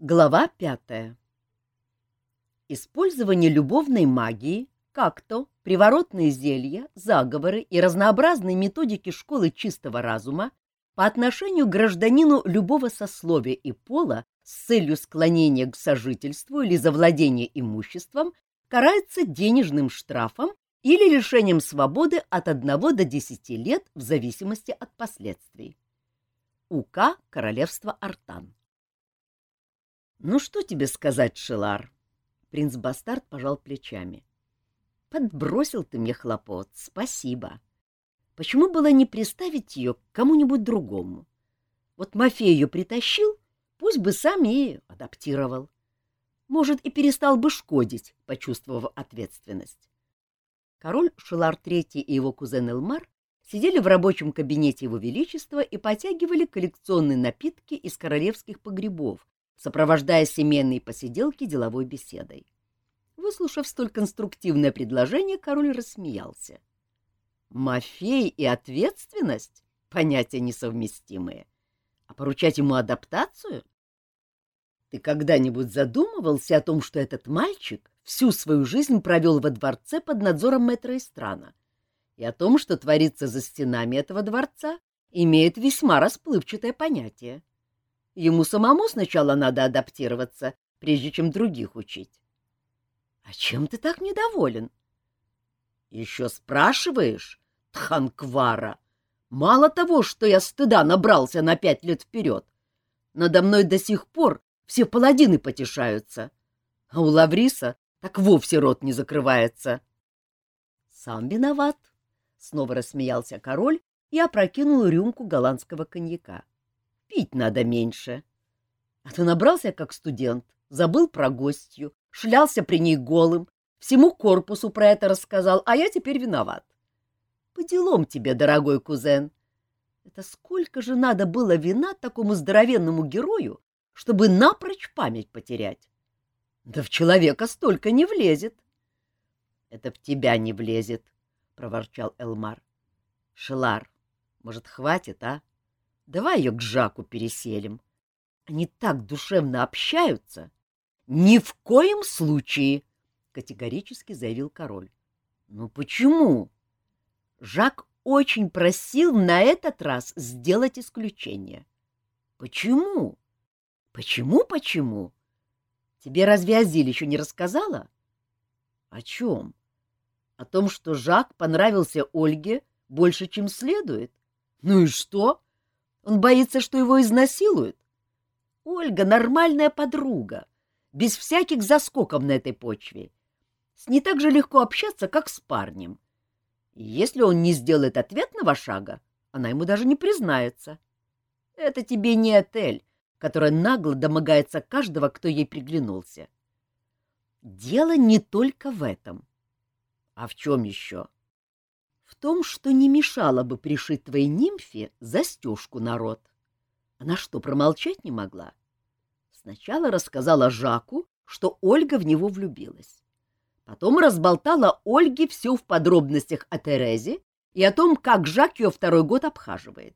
Глава пятая. Использование любовной магии, как то приворотные зелья, заговоры и разнообразные методики школы чистого разума по отношению к гражданину любого сословия и пола с целью склонения к сожительству или завладения имуществом карается денежным штрафом или лишением свободы от 1 до 10 лет в зависимости от последствий. УК Королевства Артан. Ну что тебе сказать, Шелар? Принц Бастард пожал плечами. Подбросил ты мне хлопот, спасибо. Почему было не приставить ее к кому-нибудь другому? Вот Мафей ее притащил, пусть бы сам и адаптировал. Может, и перестал бы шкодить, почувствовав ответственность. Король Шелар III и его кузен Элмар сидели в рабочем кабинете его величества и потягивали коллекционные напитки из королевских погребов, сопровождая семейные посиделки деловой беседой. Выслушав столь конструктивное предложение, король рассмеялся. Мафей и ответственность — понятия несовместимые. А поручать ему адаптацию? Ты когда-нибудь задумывался о том, что этот мальчик всю свою жизнь провел во дворце под надзором мэтра Истрана, и о том, что творится за стенами этого дворца, имеет весьма расплывчатое понятие? Ему самому сначала надо адаптироваться, прежде чем других учить. — А чем ты так недоволен? — Еще спрашиваешь, Тханквара? Мало того, что я стыда набрался на пять лет вперед, надо мной до сих пор все паладины потешаются, а у Лавриса так вовсе рот не закрывается. — Сам виноват, — снова рассмеялся король и опрокинул рюмку голландского коньяка. — Пить надо меньше. А ты набрался как студент, забыл про гостью, шлялся при ней голым, всему корпусу про это рассказал, а я теперь виноват. По делам тебе, дорогой кузен. Это сколько же надо было вина такому здоровенному герою, чтобы напрочь память потерять? Да в человека столько не влезет. — Это в тебя не влезет, — проворчал Элмар. — Шелар, может, хватит, а? Давай ее к Жаку переселим. Они так душевно общаются. Ни в коем случае, категорически заявил король. Ну почему? Жак очень просил на этот раз сделать исключение. Почему? Почему, почему? Тебе разве Азиль еще не рассказала? О чем? О том, что Жак понравился Ольге больше, чем следует? Ну и что? Он боится, что его изнасилуют. Ольга — нормальная подруга, без всяких заскоков на этой почве. С ней так же легко общаться, как с парнем. И если он не сделает ответного шага, она ему даже не признается. Это тебе не отель, которая нагло домогается каждого, кто ей приглянулся. Дело не только в этом. А в чем еще? — том, что не мешало бы пришить твоей нимфе застежку на рот. Она что, промолчать не могла? Сначала рассказала Жаку, что Ольга в него влюбилась. Потом разболтала Ольге все в подробностях о Терезе и о том, как Жак ее второй год обхаживает.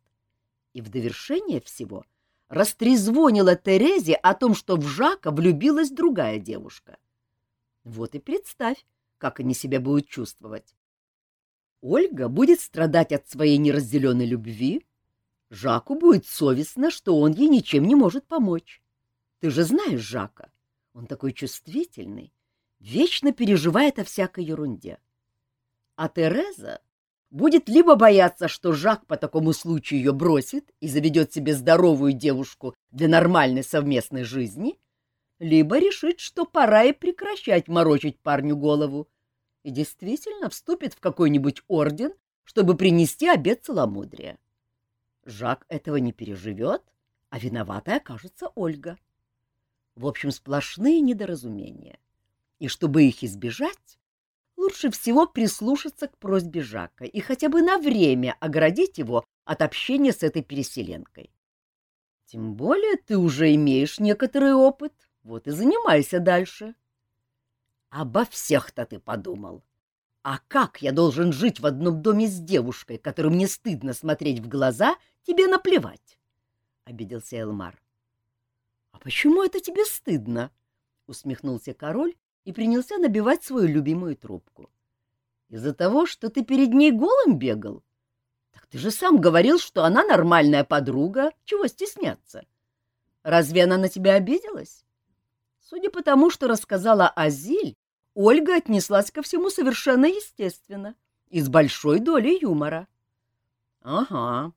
И в довершение всего растрезвонила Терезе о том, что в Жака влюбилась другая девушка. Вот и представь, как они себя будут чувствовать. Ольга будет страдать от своей неразделенной любви, Жаку будет совестно, что он ей ничем не может помочь. Ты же знаешь Жака, он такой чувствительный, вечно переживает о всякой ерунде. А Тереза будет либо бояться, что Жак по такому случаю ее бросит и заведет себе здоровую девушку для нормальной совместной жизни, либо решит, что пора и прекращать морочить парню голову и действительно вступит в какой-нибудь орден, чтобы принести обет целомудрия. Жак этого не переживет, а виноватой окажется Ольга. В общем, сплошные недоразумения. И чтобы их избежать, лучше всего прислушаться к просьбе Жака и хотя бы на время оградить его от общения с этой переселенкой. Тем более ты уже имеешь некоторый опыт, вот и занимайся дальше. Обо всех-то ты подумал. А как я должен жить в одном доме с девушкой, которой мне стыдно смотреть в глаза, тебе наплевать? — обиделся Элмар. — А почему это тебе стыдно? — усмехнулся король и принялся набивать свою любимую трубку. — Из-за того, что ты перед ней голым бегал? Так ты же сам говорил, что она нормальная подруга, чего стесняться? Разве она на тебя обиделась? Судя по тому, что рассказала Азиль, Ольга отнеслась ко всему совершенно естественно и с большой долей юмора. — Ага,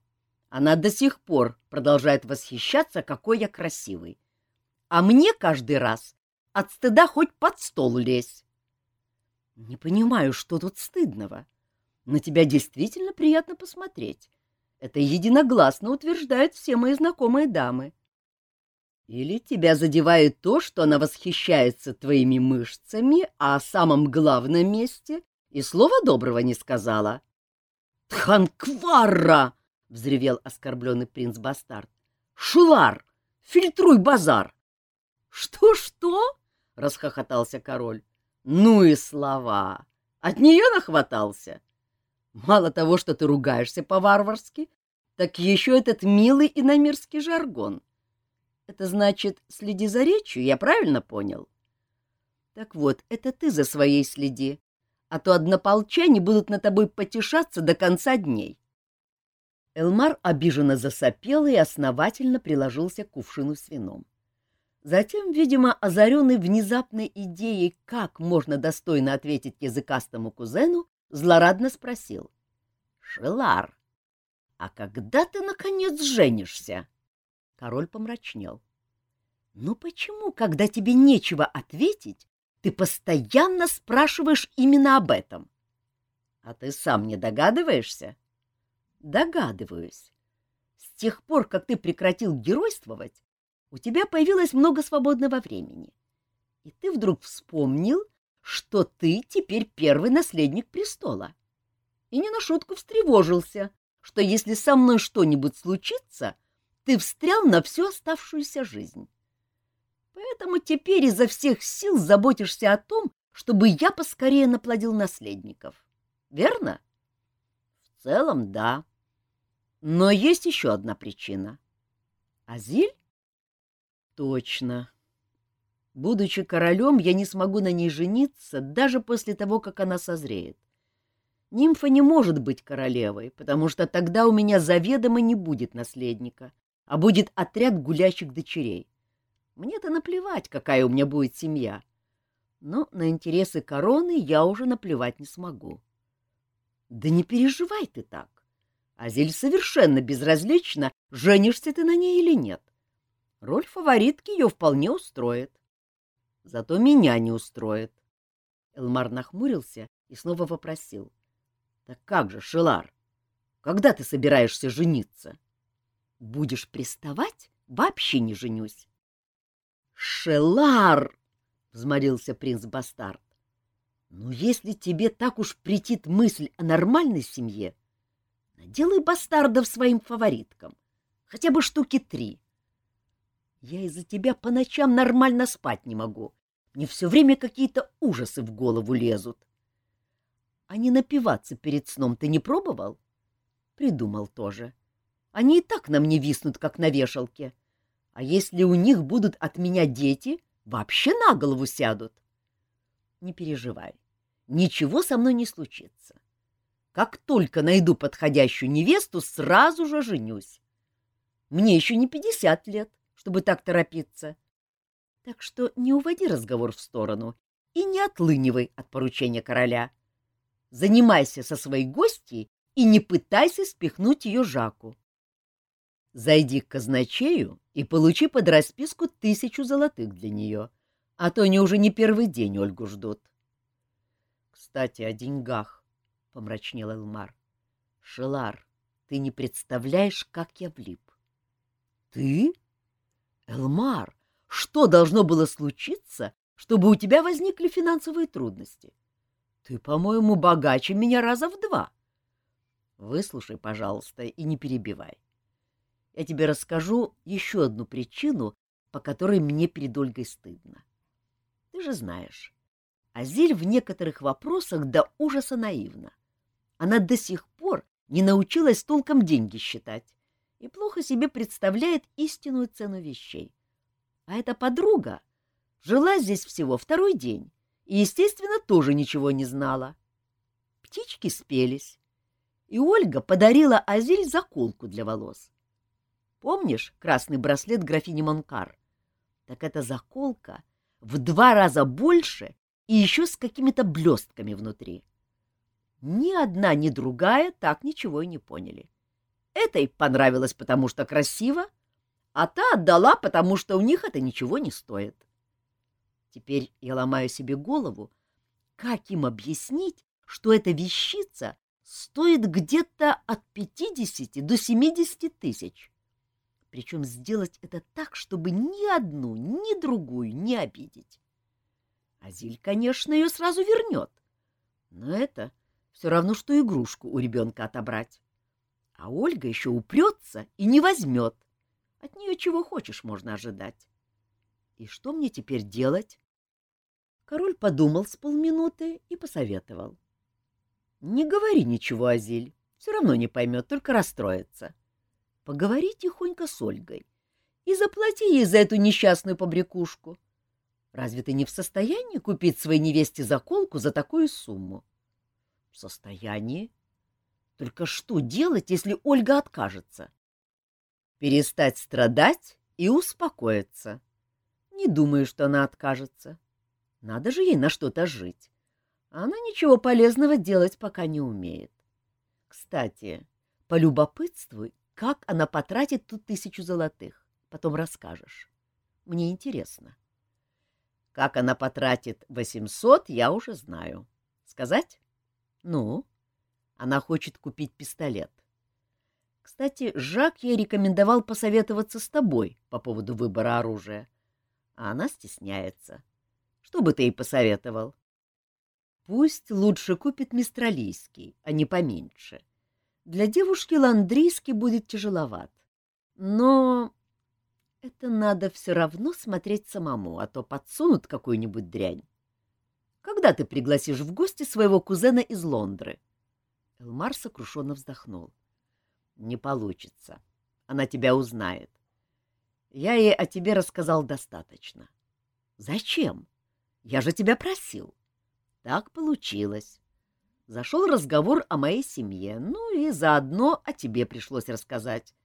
она до сих пор продолжает восхищаться, какой я красивый. А мне каждый раз от стыда хоть под стол лезь. — Не понимаю, что тут стыдного. На тебя действительно приятно посмотреть. Это единогласно утверждают все мои знакомые дамы. — или тебя задевает то, что она восхищается твоими мышцами, а о самом главном месте и слова доброго не сказала? — Тханкварра! — взревел оскорбленный принц-бастард. — Шулар! Фильтруй базар! «Что, — Что-что? — расхохотался король. — Ну и слова! От нее нахватался? Мало того, что ты ругаешься по-варварски, так еще этот милый иномирский жаргон — это значит, следи за речью, я правильно понял? Так вот, это ты за своей следи, а то однополчане будут на тобой потешаться до конца дней. Элмар обиженно засопел и основательно приложился к кувшину с вином. Затем, видимо, озаренный внезапной идеей, как можно достойно ответить языкастому кузену, злорадно спросил. — Шелар, а когда ты, наконец, женишься? — Король помрачнел. «Ну почему, когда тебе нечего ответить, ты постоянно спрашиваешь именно об этом?» «А ты сам не догадываешься?» «Догадываюсь. С тех пор, как ты прекратил геройствовать, у тебя появилось много свободного времени. И ты вдруг вспомнил, что ты теперь первый наследник престола. И не на шутку встревожился, что если со мной что-нибудь случится, ты встрял на всю оставшуюся жизнь. Поэтому теперь изо всех сил заботишься о том, чтобы я поскорее наплодил наследников. Верно? В целом, да. Но есть еще одна причина. Азиль? Точно. Будучи королем, я не смогу на ней жениться даже после того, как она созреет. Нимфа не может быть королевой, потому что тогда у меня заведомо не будет наследника, а будет отряд гулящих дочерей. Мне-то наплевать, какая у меня будет семья. Но на интересы короны я уже наплевать не смогу. Да не переживай ты так. Азель совершенно безразлично, женишься ты на ней или нет. Роль фаворитки ее вполне устроит. Зато меня не устроит. Элмар нахмурился и снова вопросил. — Так как же, Шелар, когда ты собираешься жениться? — Будешь приставать, вообще не женюсь. Шелар! взмолился принц-бастард. Ну, если тебе так уж претит мысль о нормальной семье, наделай бастардов своим фавориткам, хотя бы штуки три. Я из-за тебя по ночам нормально спать не могу. Мне все время какие-то ужасы в голову лезут. А не напиваться перед сном ты не пробовал? Придумал тоже. — они и так на мне виснут, как на вешалке. А если у них будут от меня дети, вообще на голову сядут. Не переживай, ничего со мной не случится. Как только найду подходящую невесту, сразу же женюсь. Мне еще не пятьдесят лет, чтобы так торопиться. Так что не уводи разговор в сторону и не отлынивай от поручения короля. Занимайся со своей гостьей и не пытайся спихнуть ее Жаку. Зайди к казначею и получи под расписку тысячу золотых для нее, а то они уже не первый день Ольгу ждут. — Кстати, о деньгах, — помрачнел Элмар. — Шелар, ты не представляешь, как я влип. — Ты? Элмар, что должно было случиться, чтобы у тебя возникли финансовые трудности? Ты, по-моему, богаче меня раза в два. Выслушай, пожалуйста, и не перебивай я тебе расскажу еще одну причину, по которой мне перед Ольгой стыдно. Ты же знаешь, Азиль в некоторых вопросах до ужаса наивна. Она до сих пор не научилась толком деньги считать и плохо себе представляет истинную цену вещей. А эта подруга жила здесь всего второй день и, естественно, тоже ничего не знала. Птички спелись, и Ольга подарила Азиль заколку для волос. Помнишь красный браслет графини Монкар? Так эта заколка в два раза больше и еще с какими-то блестками внутри. Ни одна, ни другая так ничего и не поняли. Этой понравилось, потому что красиво, а та отдала, потому что у них это ничего не стоит. Теперь я ломаю себе голову, как им объяснить, что эта вещица стоит где-то от 50 до 70 тысяч. Причем сделать это так, чтобы ни одну, ни другую не обидеть. Азиль, конечно, ее сразу вернет, но это все равно, что игрушку у ребенка отобрать. А Ольга еще упрется и не возьмет. От нее чего хочешь можно ожидать. И что мне теперь делать? Король подумал с полминуты и посоветовал. — Не говори ничего, Азиль, все равно не поймет, только расстроится. Поговори тихонько с Ольгой и заплати ей за эту несчастную побрякушку. Разве ты не в состоянии купить своей невесте заколку за такую сумму? — В состоянии. Только что делать, если Ольга откажется? — Перестать страдать и успокоиться. Не думаю, что она откажется. — надо же ей на что-то жить. Она ничего полезного делать пока не умеет. Кстати, полюбопытствуй, как она потратит ту тысячу золотых. Потом расскажешь. Мне интересно. Как она потратит восемьсот, я уже знаю. Сказать? Ну, она хочет купить пистолет. Кстати, Жак ей рекомендовал посоветоваться с тобой по поводу выбора оружия, а она стесняется. — что бы ты ей посоветовал? Пусть лучше купит мистралийский, а не поменьше. Для девушки ландрийский будет тяжеловат. Но это надо все равно смотреть самому, а то подсунут какую-нибудь дрянь. Когда ты пригласишь в гости своего кузена из Лондры? Элмар сокрушенно вздохнул. — Не получится. Она тебя узнает. Я ей о тебе рассказал достаточно. — Зачем? Я же тебя просил. Так получилось. Зашел разговор о моей семье, ну и заодно о тебе пришлось рассказать.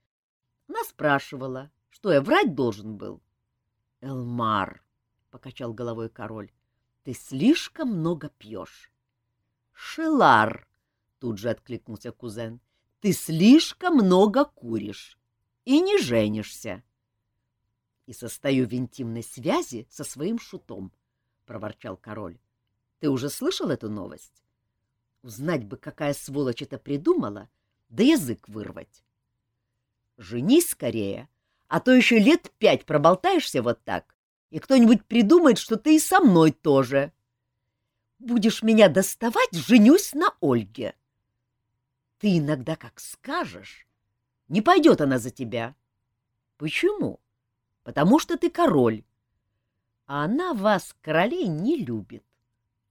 Она спрашивала, что я врать должен был. — Элмар, — покачал головой король, — ты слишком много пьешь. — Шелар, — тут же откликнулся кузен, — ты слишком много куришь и не женишься. И состою в интимной связи со своим шутом, проворчал король. — Ты уже слышал эту новость? Узнать бы, какая сволочь это придумала, да язык вырвать. Женись скорее, а то еще лет пять проболтаешься вот так, и кто-нибудь придумает, что ты и со мной тоже. Будешь меня доставать, женюсь на Ольге. Ты иногда как скажешь, не пойдет она за тебя. Почему? Потому что ты король, а она вас, королей, не любит.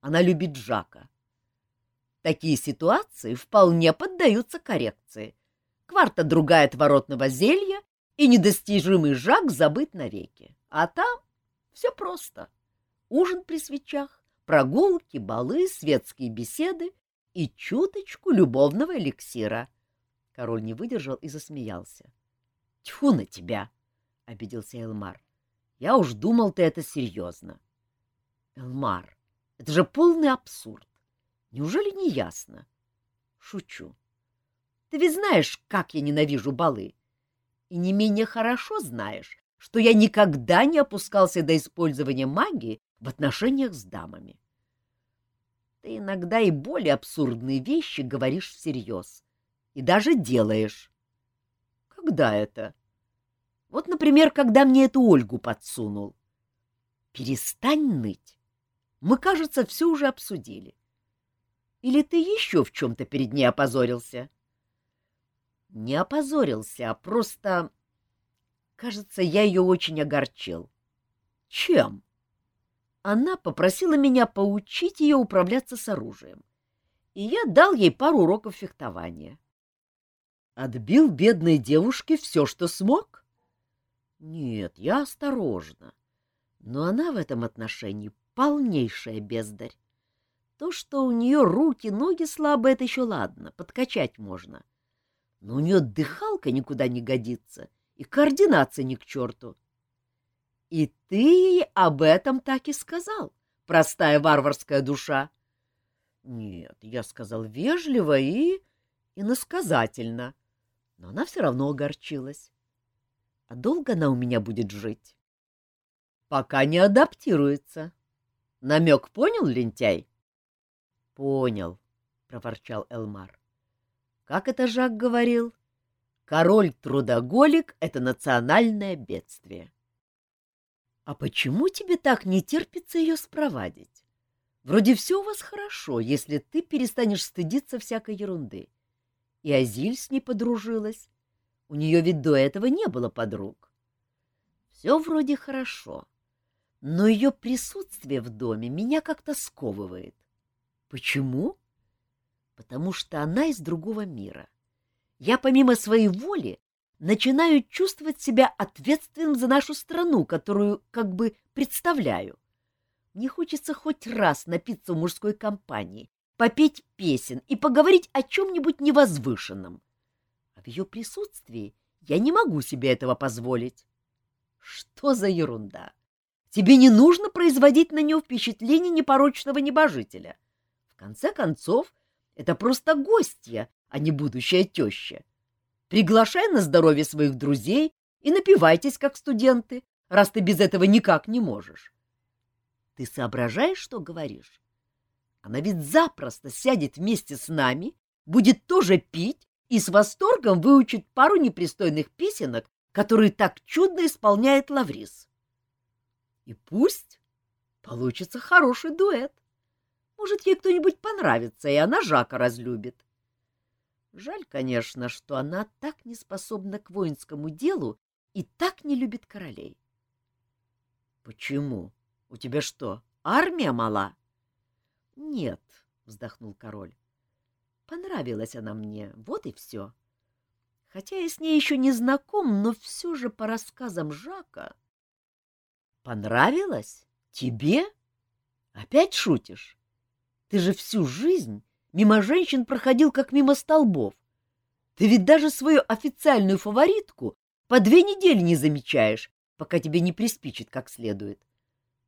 Она любит Жака. Такие ситуации вполне поддаются коррекции. Кварта другая отворотного зелья, и недостижимый Жак забыт навеки. А там все просто. Ужин при свечах, прогулки, балы, светские беседы и чуточку любовного эликсира. Король не выдержал и засмеялся. — Тьфу на тебя! — обиделся Элмар. Я уж думал, ты это серьезно. Элмар, это же полный абсурд. Неужели не ясно? Шучу. Ты ведь знаешь, как я ненавижу балы. И не менее хорошо знаешь, что я никогда не опускался до использования магии в отношениях с дамами. Ты иногда и более абсурдные вещи говоришь всерьез. И даже делаешь. Когда это? Вот, например, когда мне эту Ольгу подсунул. Перестань ныть. Мы, кажется, все уже обсудили. Или ты еще в чем-то перед ней опозорился? Не опозорился, а просто... Кажется, я ее очень огорчил. Чем? Она попросила меня поучить ее управляться с оружием, и я дал ей пару уроков фехтования. Отбил бедной девушке все, что смог? Нет, я осторожно. Но она в этом отношении полнейшая бездарь. То, что у нее руки, ноги слабые, это еще ладно, подкачать можно. Но у нее дыхалка никуда не годится, и координация ни к черту. И ты ей об этом так и сказал, простая варварская душа. Нет, я сказал вежливо и иносказательно, но она все равно огорчилась. А долго она у меня будет жить? Пока не адаптируется. Намек понял, лентяй? — Понял, — проворчал Элмар. — Как это Жак говорил? Король-трудоголик — это национальное бедствие. — А почему тебе так не терпится ее спровадить? Вроде все у вас хорошо, если ты перестанешь стыдиться всякой ерунды. И Азиль с ней подружилась. У нее ведь до этого не было подруг. Все вроде хорошо, но ее присутствие в доме меня как-то сковывает. Почему? Потому что она из другого мира. Я помимо своей воли начинаю чувствовать себя ответственным за нашу страну, которую как бы представляю. Мне хочется хоть раз напиться в мужской компании, попеть песен и поговорить о чем-нибудь невозвышенном. А в ее присутствии я не могу себе этого позволить. Что за ерунда? Тебе не нужно производить на нее впечатление непорочного небожителя. Конце концов, это просто гостья, а не будущая теща. Приглашай на здоровье своих друзей и напивайтесь, как студенты, раз ты без этого никак не можешь. Ты соображаешь, что говоришь? Она ведь запросто сядет вместе с нами, будет тоже пить и с восторгом выучит пару непристойных песенок, которые так чудно исполняет Лаврис. И пусть получится хороший дуэт. Может, ей кто-нибудь понравится, и она Жака разлюбит. Жаль, конечно, что она так не способна к воинскому делу и так не любит королей. — Почему? У тебя что, армия мала? — Нет, — вздохнул король. — Понравилась она мне, вот и все. Хотя я с ней еще не знаком, но все же по рассказам Жака... — Понравилась? Тебе? Опять шутишь? Ты же всю жизнь мимо женщин проходил, как мимо столбов. Ты ведь даже свою официальную фаворитку по две недели не замечаешь, пока тебе не приспичит как следует.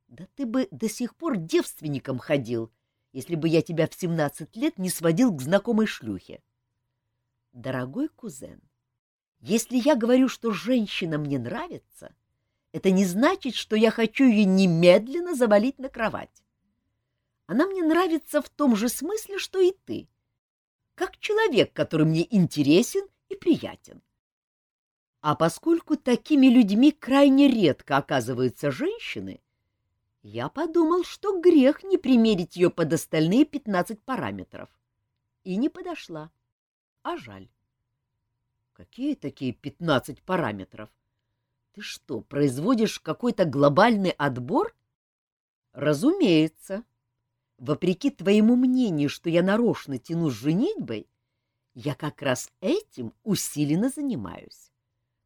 Да ты бы до сих пор девственником ходил, если бы я тебя в семнадцать лет не сводил к знакомой шлюхе. Дорогой кузен, если я говорю, что женщина мне нравится, это не значит, что я хочу ее немедленно завалить на кровать. Она мне нравится в том же смысле, что и ты, как человек, который мне интересен и приятен. А поскольку такими людьми крайне редко оказываются женщины, я подумал, что грех не примерить ее под остальные пятнадцать параметров. И не подошла. А жаль. Какие такие пятнадцать параметров? Ты что, производишь какой-то глобальный отбор? Разумеется. Вопреки твоему мнению, что я нарочно тяну с женитьбой, я как раз этим усиленно занимаюсь.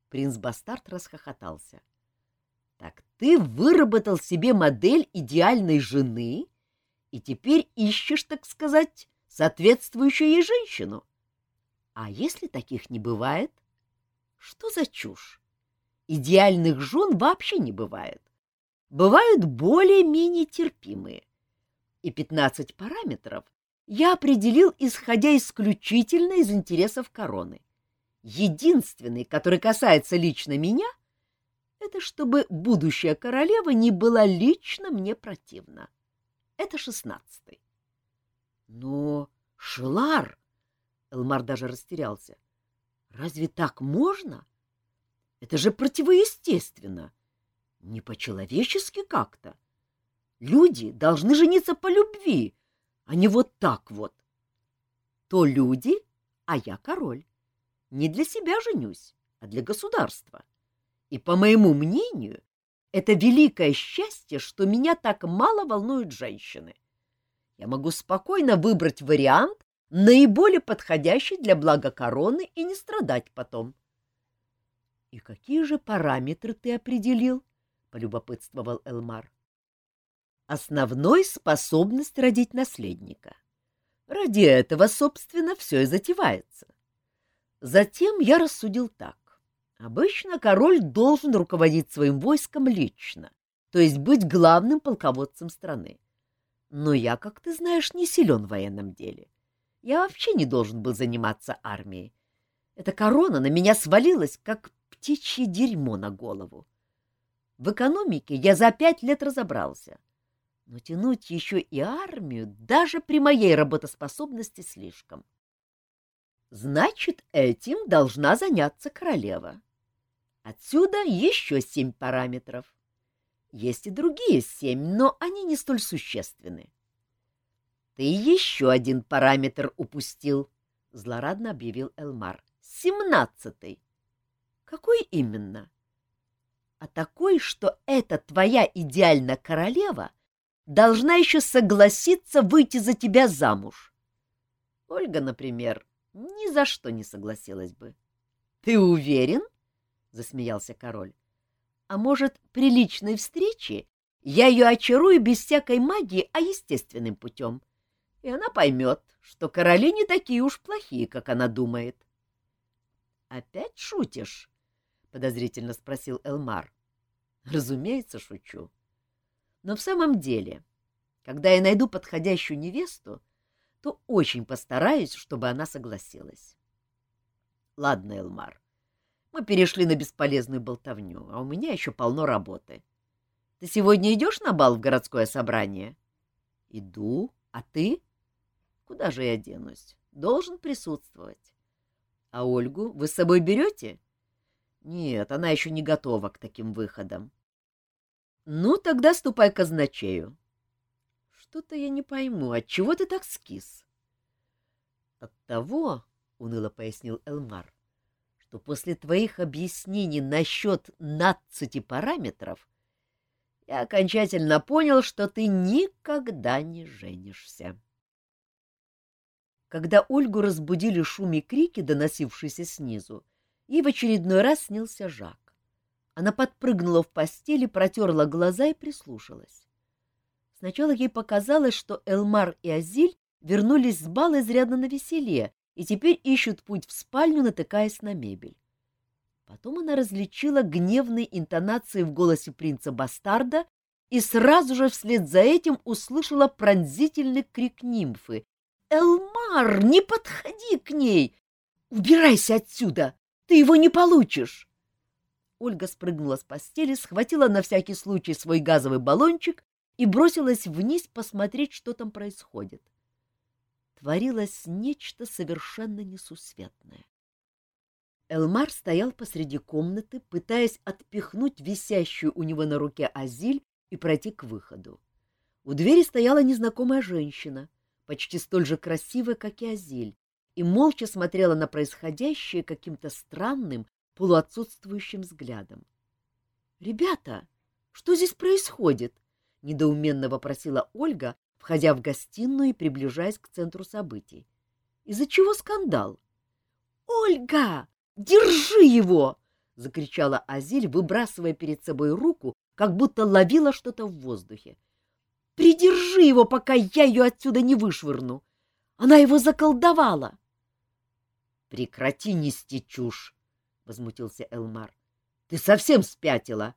Принц Бастард расхохотался. — так ты выработал себе модель идеальной жены и теперь ищешь, так сказать, соответствующую ей женщину. А если таких не бывает? Что за чушь? Идеальных жен вообще не бывает. Бывают более-менее терпимые. И 15 параметров я определил, исходя исключительно из интересов короны. Единственный, который касается лично меня — это чтобы будущая королева не была лично мне противна. Это шестнадцатый. Но, Шелар, Элмар даже растерялся, разве так можно? Это же противоестественно, не по-человечески как-то. Люди должны жениться по любви, а не вот так вот. То люди, а я король. Не для себя женюсь, а для государства. — и, по моему мнению, это великое счастье, что меня так мало волнуют женщины. Я могу спокойно выбрать вариант, наиболее подходящий для блага короны, и не страдать потом. — И какие же параметры ты определил? — полюбопытствовал Элмар. «Основной — способность родить наследника. Ради этого, собственно, все и затевается. Затем я рассудил так. Обычно король должен руководить своим войском лично, то есть быть главным полководцем страны. Но я, как ты знаешь, не силен в военном деле. Я вообще не должен был заниматься армией. Эта корона на меня свалилась, как птичье дерьмо на голову. В экономике я за пять лет разобрался. Но тянуть еще и армию даже при моей работоспособности слишком. Значит, этим должна заняться королева. Отсюда еще семь параметров. Есть и другие семь, но они не столь существенны. Ты еще один параметр упустил, — злорадно объявил Элмар. Семнадцатый. Какой именно? А такой, что эта твоя идеальная королева должна еще согласиться выйти за тебя замуж. Ольга, например, ни за что не согласилась бы. — Ты уверен? — засмеялся король. — А может, при личной встрече я ее очарую без всякой магии, а естественным путем, и она поймет, что короли не такие уж плохие, как она думает. — Опять шутишь? — подозрительно спросил Элмар. — Разумеется, шучу. Но в самом деле, когда я найду подходящую невесту, то очень постараюсь, чтобы она согласилась. Ладно, Элмар, мы перешли на бесполезную болтовню, а у меня еще полно работы. Ты сегодня идешь на бал в городское собрание? Иду. А ты? Куда же я денусь? Должен присутствовать. А Ольгу вы с собой берете? Нет, она еще не готова к таким выходам. Ну, тогда ступай к казначею. Что-то я не пойму, от чего ты так скис? От того, — уныло пояснил Элмар, — что после твоих объяснений насчет надцати параметров я окончательно понял, что ты никогда не женишься. Когда Ольгу разбудили шум и крики, доносившиеся снизу, ей в очередной раз снился Жак. Она подпрыгнула в постели, протерла глаза и прислушалась. Сначала ей показалось, что Элмар и Азиль вернулись с бала изрядно на веселе и теперь ищут путь в спальню, натыкаясь на мебель. Потом она различила гневные интонации в голосе принца-бастарда и сразу же вслед за этим услышала пронзительный крик нимфы, Элмар, не подходи к ней! Убирайся отсюда! Ты его не получишь!» Ольга спрыгнула с постели, схватила на всякий случай свой газовый баллончик и бросилась вниз посмотреть, что там происходит. Творилось нечто совершенно несусветное. Элмар стоял посреди комнаты, пытаясь отпихнуть висящую у него на руке Азиль и пройти к выходу. У двери стояла незнакомая женщина, почти столь же красивая, как и Азиль, и молча смотрела на происходящее каким-то странным, полуотсутствующим взглядом. — Ребята, что здесь происходит? — недоуменно вопросила Ольга, входя в гостиную и приближаясь к центру событий. — Из-за чего скандал? — Ольга, держи его! — закричала Азиль, выбрасывая перед собой руку, как будто ловила что-то в воздухе. Придержи его, пока я ее отсюда не вышвырну. Она его заколдовала. — Прекрати нести чушь, — возмутился Элмар. — Ты совсем спятила.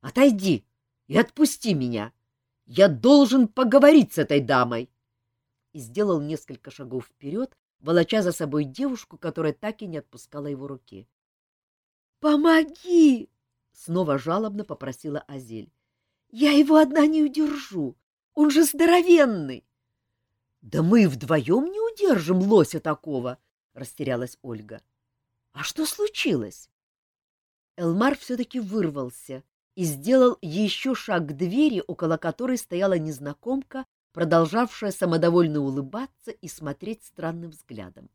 Отойди и отпусти меня. Я должен поговорить с этой дамой. И сделал несколько шагов вперед, волоча за собой девушку, которая так и не отпускала его руки. — Помоги! — снова жалобно попросила Азель. — Я его одна не удержу. Он же здоровенный. — Да мы вдвоем не удержим лося такого, — растерялась Ольга. — А что случилось? Элмар все-таки вырвался и сделал еще шаг к двери, около которой стояла незнакомка, продолжавшая самодовольно улыбаться и смотреть странным взглядом.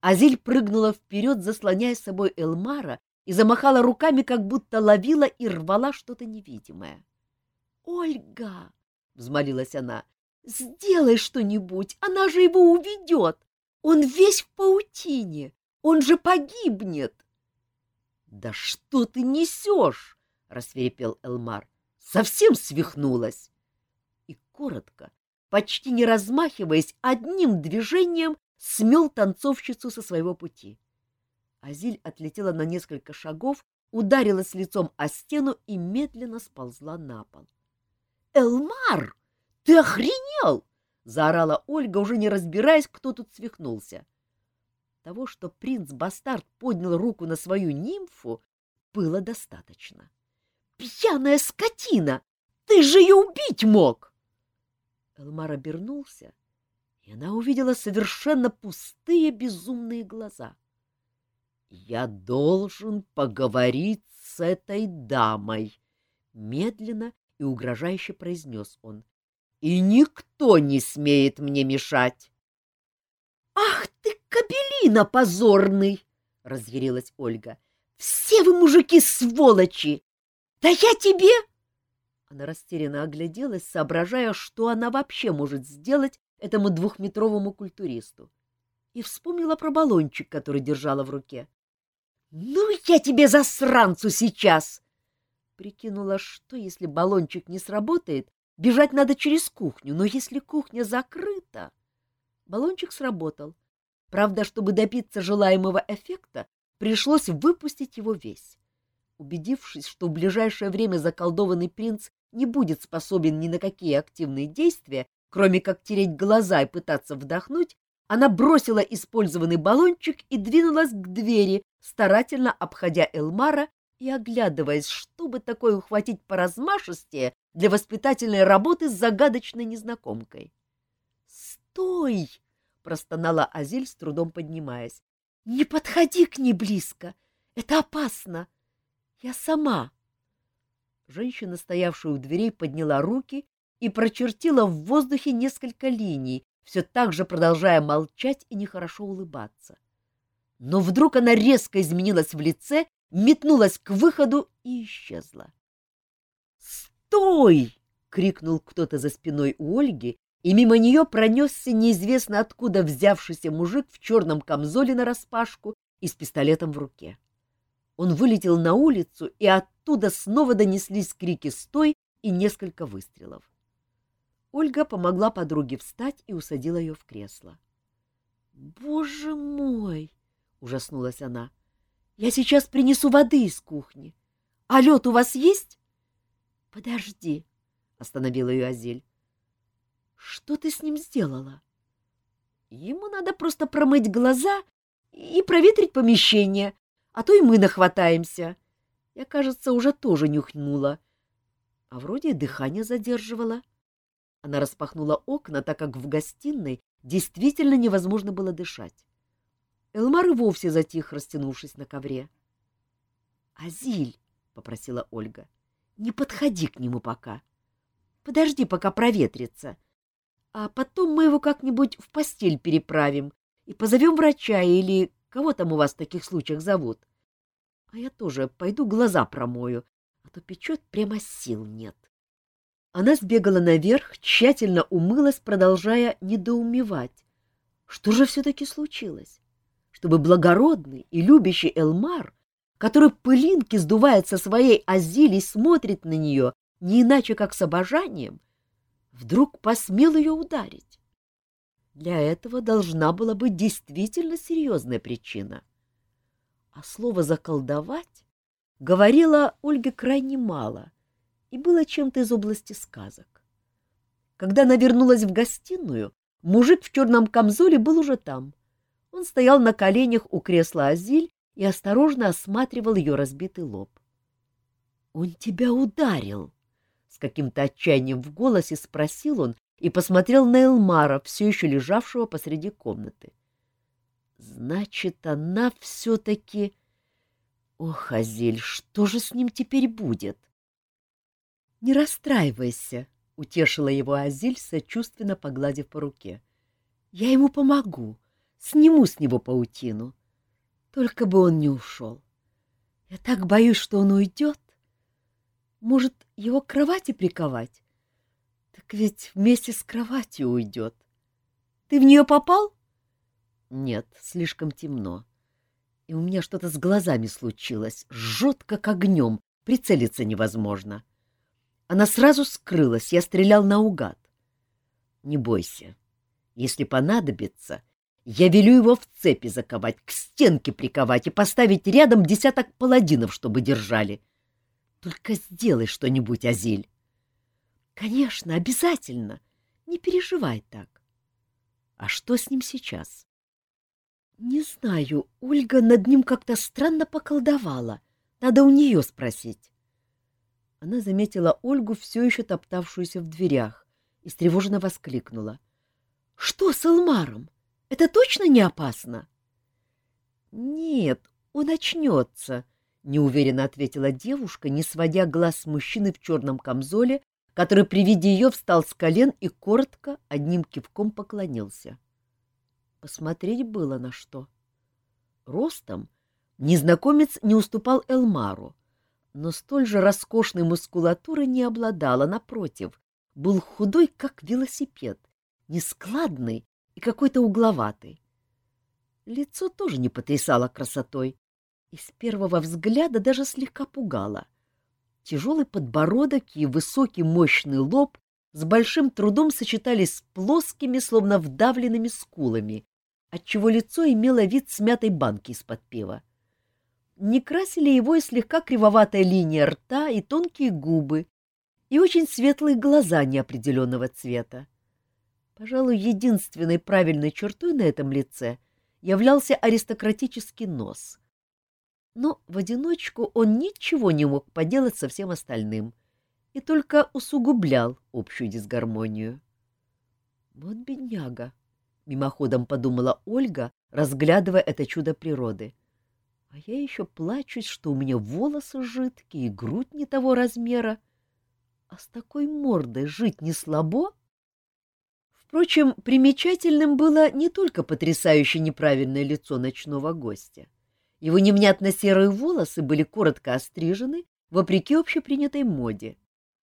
Азиль прыгнула вперед, заслоняя собой Элмара, и замахала руками, как будто ловила и рвала что-то невидимое. — Ольга! — взмолилась она. — Сделай что-нибудь, она же его уведет. Он весь в паутине, он же погибнет. — Да что ты несешь? — рассверепел Элмар. Совсем свихнулась. И коротко, почти не размахиваясь, одним движением смел танцовщицу со своего пути. Азиль отлетела на несколько шагов, ударилась лицом о стену и медленно сползла на пол. — Элмар, ты охренел! — заорала Ольга, уже не разбираясь, кто тут свихнулся. Того, что принц-бастард поднял руку на свою нимфу, было достаточно. — Пьяная скотина! Ты же ее убить мог! Элмар обернулся, и она увидела совершенно пустые безумные глаза. — Я должен поговорить с этой дамой, — медленно и угрожающе произнес он. — И никто не смеет мне мешать. — Ах ты, кабелина позорный! — разъярилась Ольга. — Все вы, мужики, сволочи! Да я тебе... Она растерянно огляделась, соображая, что она вообще может сделать этому двухметровому культуристу. И вспомнила про баллончик, который держала в руке. — Ну, я тебе засранцу сейчас! Прикинула, что если баллончик не сработает, бежать надо через кухню, но если кухня закрыта... Баллончик сработал. Правда, чтобы добиться желаемого эффекта, пришлось выпустить его весь. Убедившись, что в ближайшее время заколдованный принц не будет способен ни на какие активные действия, кроме как тереть глаза и пытаться вдохнуть, она бросила использованный баллончик и двинулась к двери, старательно обходя Элмара и оглядываясь, чтобы такое ухватить по размашистее для воспитательной работы с загадочной незнакомкой. «Стой!» — простонала Азиль, с трудом поднимаясь. «Не подходи к ней близко! Это опасно! Я сама!» Женщина, стоявшая у дверей, подняла руки и прочертила в воздухе несколько линий, все так же продолжая молчать и нехорошо улыбаться. Но вдруг она резко изменилась в лице метнулась к выходу и исчезла. «Стой!» — крикнул кто-то за спиной у Ольги, и мимо нее пронесся неизвестно откуда взявшийся мужик в черном камзоле нараспашку и с пистолетом в руке. Он вылетел на улицу, и оттуда снова донеслись крики «Стой!» и несколько выстрелов. Ольга помогла подруге встать и усадила ее в кресло. «Боже мой!» — ужаснулась она. — я сейчас принесу воды из кухни. А лед у вас есть? — Подожди, — остановила ее Азель. — Что ты с ним сделала? — Ему надо просто промыть глаза и проветрить помещение, а то и мы нахватаемся. Я, кажется, уже тоже нюхнула. А вроде дыхание задерживала. Она распахнула окна, так как в гостиной действительно невозможно было дышать. Элмар и вовсе затих, растянувшись на ковре. — Азиль, — попросила Ольга, — не подходи к нему пока. Подожди, пока проветрится. А потом мы его как-нибудь в постель переправим и позовем врача или кого там у вас в таких случаях зовут. А я тоже пойду глаза промою, а то печет прямо сил нет. Она сбегала наверх, тщательно умылась, продолжая недоумевать. Что же все-таки случилось? чтобы благородный и любящий Элмар, который пылинки сдувает со своей азили и смотрит на нее не иначе, как с обожанием, вдруг посмел ее ударить. Для этого должна была быть действительно серьезная причина. А слово «заколдовать» говорило Ольге крайне мало и было чем-то из области сказок. Когда она вернулась в гостиную, мужик в черном камзоле был уже там — он стоял на коленях у кресла Азиль и осторожно осматривал ее разбитый лоб. — Он тебя ударил! — каким-то отчаянием в голосе спросил он и посмотрел на Элмара, все еще лежавшего посреди комнаты. — Значит, она все-таки... Ох, Азиль, что же с ним теперь будет? — Не расстраивайся, — утешила его Азиль, сочувственно погладив по руке. — Я ему помогу. Сниму с него паутину. Только бы он не ушел. Я так боюсь, что он уйдет. Может, его к кровати приковать? Так ведь вместе с кроватью уйдет. Ты в нее попал? Нет, слишком темно. И у меня что-то с глазами случилось, жжет как огнем, прицелиться невозможно. Она сразу скрылась, я стрелял наугад. Не бойся. Если понадобится, я велю его в цепи заковать, к стенке приковать и поставить рядом десяток паладинов, чтобы держали. Только сделай что-нибудь, Азиль. — Конечно, обязательно. Не переживай так. А что с ним сейчас? — Не знаю. Ольга над ним как-то странно поколдовала. Надо у нее спросить. Она заметила Ольгу, все еще топтавшуюся в дверях, и встревоженно воскликнула. — Что с Элмаром? Это точно не опасно? — Нет, он очнется, — неуверенно ответила девушка, не сводя глаз с мужчины в черном камзоле, который при виде ее встал с колен и коротко одним кивком поклонился. Посмотреть было на что. Ростом незнакомец не уступал Элмару, но столь же роскошной мускулатуры не обладала, напротив, был худой, как велосипед, нескладный и какой-то угловатый. Лицо тоже не потрясало красотой, и с первого взгляда даже слегка пугало. Тяжелый подбородок и высокий мощный лоб с большим трудом сочетались с плоскими, словно вдавленными скулами, отчего лицо имело вид смятой банки из-под пива не красили его и слегка кривоватая линия рта и тонкие губы, и очень светлые глаза неопределенного цвета. Пожалуй, единственной правильной чертой на этом лице являлся аристократический нос. Но в одиночку он ничего не мог поделать со всем остальным и только усугублял общую дисгармонию. «Вот бедняга!» — мимоходом подумала Ольга, разглядывая это чудо природы — а я еще плачусь, что у меня волосы жидкие, грудь не того размера. А с такой мордой жить не слабо? Впрочем, примечательным было не только потрясающе неправильное лицо ночного гостя. Его невнятно серые волосы были коротко острижены, вопреки общепринятой моде,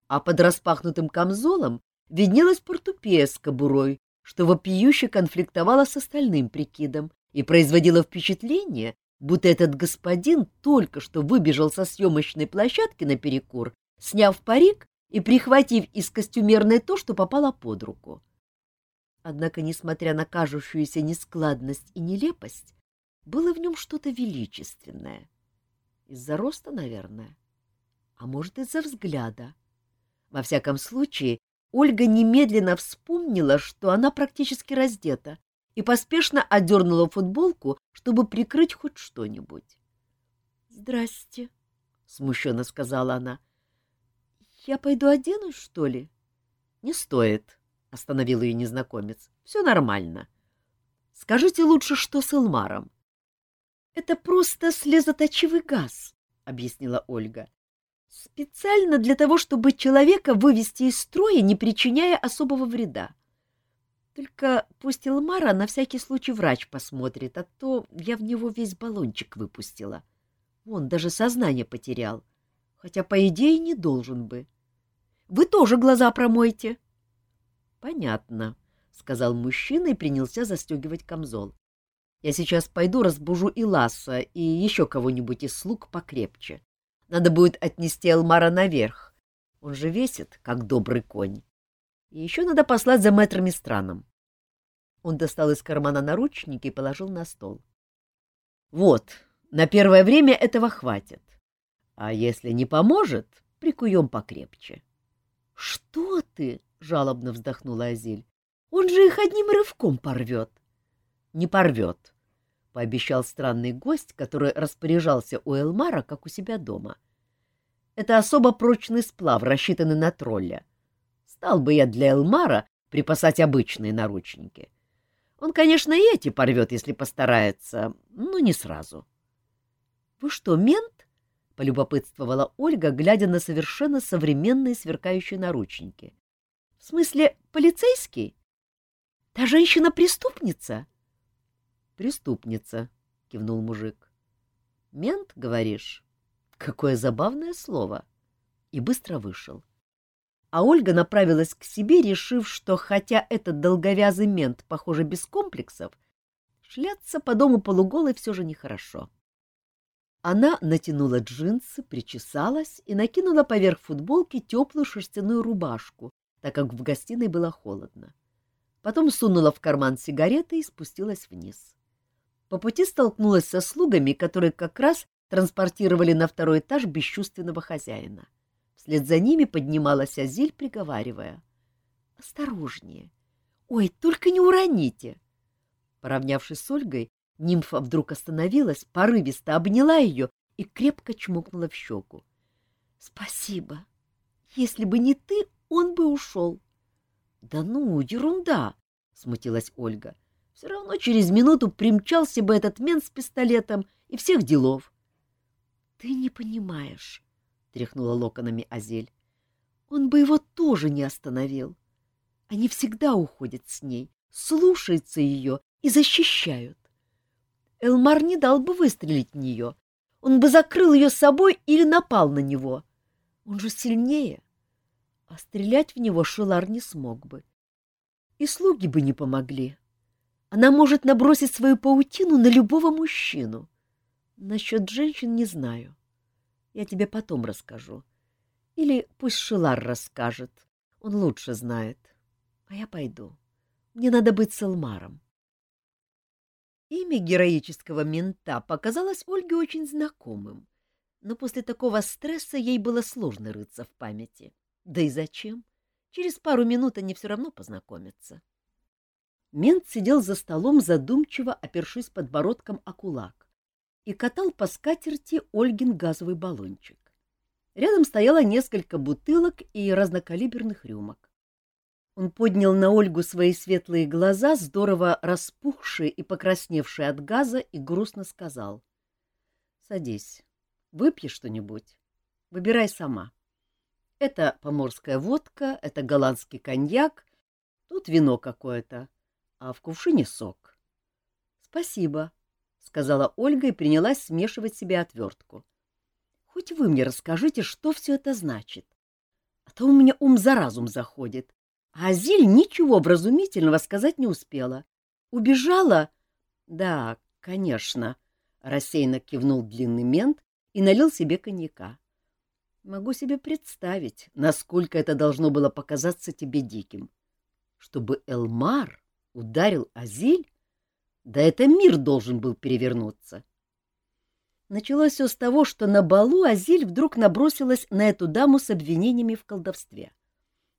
а под распахнутым камзолом виднелась портупея с кобурой, что вопиюще конфликтовало с остальным прикидом и производило впечатление, будто этот господин только что выбежал со съемочной площадки на перекур, сняв парик и прихватив из костюмерной то, что попало под руку. Однако, несмотря на кажущуюся нескладность и нелепость, было в нем что-то величественное. Из-за роста, наверное, а может, из-за взгляда. Во всяком случае, Ольга немедленно вспомнила, что она практически раздета, и поспешно одернула футболку, чтобы прикрыть хоть что-нибудь. — Здрасте, — смущенно сказала она. — Я пойду оденусь, что ли? — Не стоит, — остановил ее незнакомец. — Все нормально. Скажите лучше, что с Элмаром. — Это просто слезоточивый газ, — объяснила Ольга. — Специально для того, чтобы человека вывести из строя, не причиняя особого вреда. Только пусть Элмара на всякий случай врач посмотрит, а то я в него весь баллончик выпустила. Он даже сознание потерял, хотя, по идее, не должен бы. Вы тоже глаза промойте. — Понятно, — сказал мужчина и принялся застегивать камзол. — Я сейчас пойду разбужу Иласа и еще кого-нибудь из слуг покрепче. Надо будет отнести Элмара наверх. Он же весит, как добрый конь. И еще надо послать за мэтрами страном. Он достал из кармана наручники и положил на стол. — Вот, на первое время этого хватит. А если не поможет, прикуем покрепче. — Что ты? — жалобно вздохнула Азиль. — Он же их одним рывком порвет. — Не порвет, — пообещал странный гость, который распоряжался у Элмара, как у себя дома. — Это особо прочный сплав, рассчитанный на тролля. Стал бы я для Элмара припасать обычные наручники. Он, конечно, и эти порвет, если постарается, но не сразу. — Вы что, мент? — полюбопытствовала Ольга, глядя на совершенно современные сверкающие наручники. — В смысле, полицейский? Та женщина-преступница? — Преступница, — кивнул мужик. — Мент, говоришь? Какое забавное слово. И быстро вышел а Ольга направилась к себе, решив, что хотя этот долговязый мент, похоже, без комплексов, шляться по дому полуголой все же нехорошо. Она натянула джинсы, причесалась и накинула поверх футболки теплую шерстяную рубашку, так как в гостиной было холодно. Потом сунула в карман сигареты и спустилась вниз. По пути столкнулась со слугами, которые как раз транспортировали на второй этаж бесчувственного хозяина. Вслед за ними поднималась Азиль, приговаривая. — Осторожнее! Ой, только не уроните! Поравнявшись с Ольгой, нимфа вдруг остановилась, порывисто обняла ее и крепко чмокнула в щеку. — Спасибо! Если бы не ты, он бы ушел. — Да ну, ерунда! — смутилась Ольга. — Все равно через минуту примчался бы этот мент с пистолетом и всех делов. — Ты не понимаешь, — тряхнула локонами Азель. — Он бы его тоже не остановил. Они всегда уходят с ней, слушаются ее и защищают. Элмар не дал бы выстрелить в нее. Он бы закрыл ее собой или напал на него. Он же сильнее. А стрелять в него Шилар не смог бы. И слуги бы не помогли. Она может набросить свою паутину на любого мужчину. Насчет женщин не знаю. Я тебе потом расскажу. Или пусть Шилар расскажет. Он лучше знает. А я пойду. Мне надо быть с Элмаром. Имя героического мента показалось Ольге очень знакомым, но после такого стресса ей было сложно рыться в памяти. Да и зачем? Через пару минут они все равно познакомятся. Мент сидел за столом, задумчиво опершись подбородком о кулак, и катал по скатерти Ольгин газовый баллончик. Рядом стояло несколько бутылок и разнокалиберных рюмок. Он поднял на Ольгу свои светлые глаза, здорово распухшие и покрасневшие от газа, и грустно сказал. — Садись, выпьешь что-нибудь. Выбирай сама. Это поморская водка, это голландский коньяк, тут вино какое-то, а в кувшине сок. — Спасибо, — сказала Ольга и принялась смешивать себе отвертку. — Хоть вы мне расскажите, что все это значит. А то у меня ум за разум заходит. А Азиль ничего вразумительного сказать не успела. Убежала? Да, конечно, рассеянно кивнул длинный мент и налил себе коньяка. Могу себе представить, насколько это должно было показаться тебе диким. Чтобы Элмар ударил Азиль? Да это мир должен был перевернуться. Началось все с того, что на балу Азиль вдруг набросилась на эту даму с обвинениями в колдовстве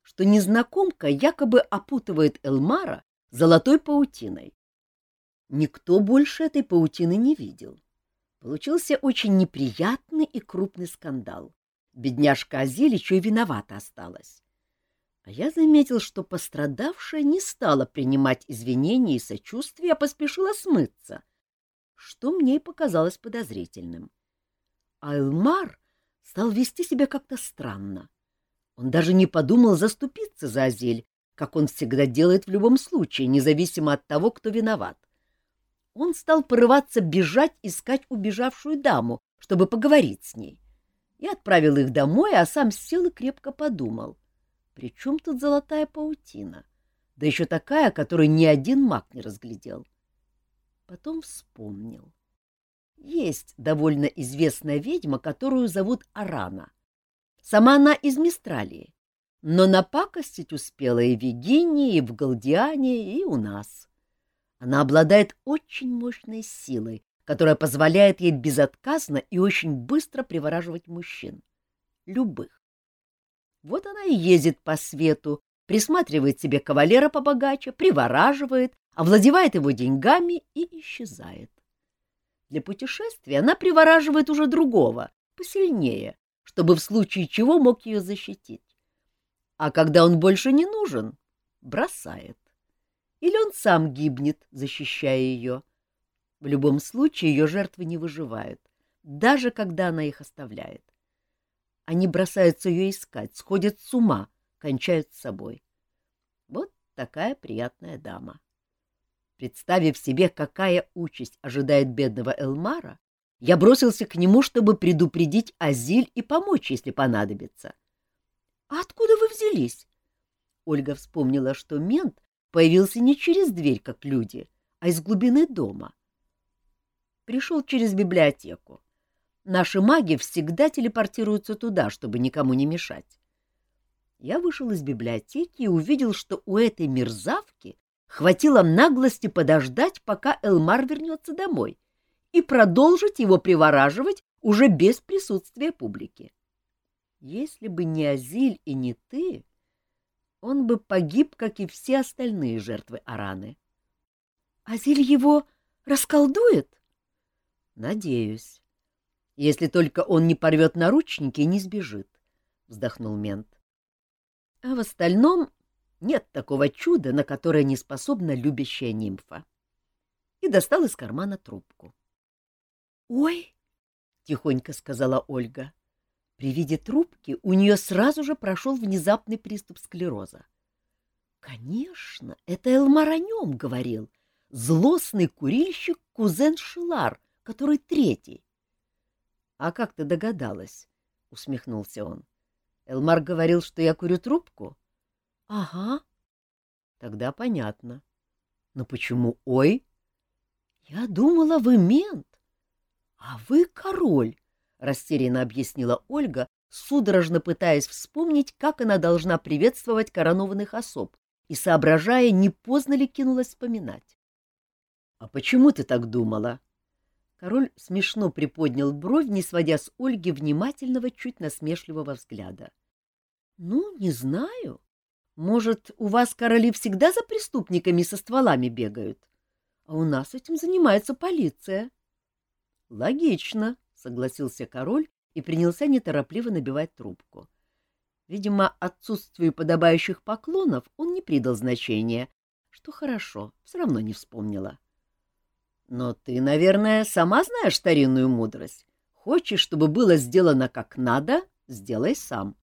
что незнакомка якобы опутывает Элмара золотой паутиной. Никто больше этой паутины не видел. Получился очень неприятный и крупный скандал. Бедняжка Азель еще и виновата осталась. А я заметил, что пострадавшая не стала принимать извинения и сочувствия, а поспешила смыться, что мне и показалось подозрительным. А Элмар стал вести себя как-то странно. Он даже не подумал заступиться за Азель, как он всегда делает в любом случае, независимо от того, кто виноват. Он стал порываться бежать искать убежавшую даму, чтобы поговорить с ней. Я отправил их домой, а сам сел и крепко подумал. При чем тут золотая паутина? Да еще такая, которую ни один маг не разглядел. Потом вспомнил. Есть довольно известная ведьма, которую зовут Арана — Сама она из Мистралии, но напакостить успела и в Егинии, и в Галдиане, и у нас. Она обладает очень мощной силой, которая позволяет ей безотказно и очень быстро привораживать мужчин. Любых. Вот она и ездит по свету, присматривает себе кавалера побогаче, привораживает, овладевает его деньгами и исчезает. Для путешествия она привораживает уже другого, посильнее, чтобы в случае чего мог ее защитить. А когда он больше не нужен, бросает. Или он сам гибнет, защищая ее. В любом случае ее жертвы не выживают, даже когда она их оставляет. Они бросаются ее искать, сходят с ума, кончают с собой. Вот такая приятная дама. Представив себе, какая участь ожидает бедного Элмара, я бросился к нему, чтобы предупредить Азиль и помочь, если понадобится. — А откуда вы взялись? Ольга вспомнила, что мент появился не через дверь, как люди, а из глубины дома. Пришел через библиотеку. Наши маги всегда телепортируются туда, чтобы никому не мешать. Я вышел из библиотеки и увидел, что у этой мерзавки хватило наглости подождать, пока Элмар вернется домой, и продолжить его привораживать уже без присутствия публики. Если бы не Азиль и не ты, он бы погиб, как и все остальные жертвы Араны. — Азиль его расколдует? — Надеюсь. Если только он не порвет наручники и не сбежит, — вздохнул мент. А в остальном нет такого чуда, на которое не способна любящая нимфа. И достал из кармана трубку. — Ой! — тихонько сказала Ольга. При виде трубки у нее сразу же прошел внезапный приступ склероза. Конечно, это Элмар о нем говорил. Злостный курильщик кузен Шилар, который третий. — А как ты догадалась? — усмехнулся он. — Элмар говорил, что я курю трубку? — Ага. — Тогда понятно. — Но почему ой? — Я думала, вы мент. — А вы король растерянно объяснила Ольга, судорожно пытаясь вспомнить, как она должна приветствовать коронованных особ, и, соображая, не поздно ли кинулась вспоминать. — А почему ты так думала? Король смешно приподнял бровь, не сводя с Ольги внимательного, чуть насмешливого взгляда. — Ну, не знаю. Может, у вас короли всегда за преступниками со стволами бегают? А у нас этим занимается полиция. — Логично, согласился король и принялся неторопливо набивать трубку. Видимо, отсутствию подобающих поклонов он не придал значения, что хорошо, все равно не вспомнила. Но ты, наверное, сама знаешь старинную мудрость. Хочешь, чтобы было сделано как надо, сделай сам.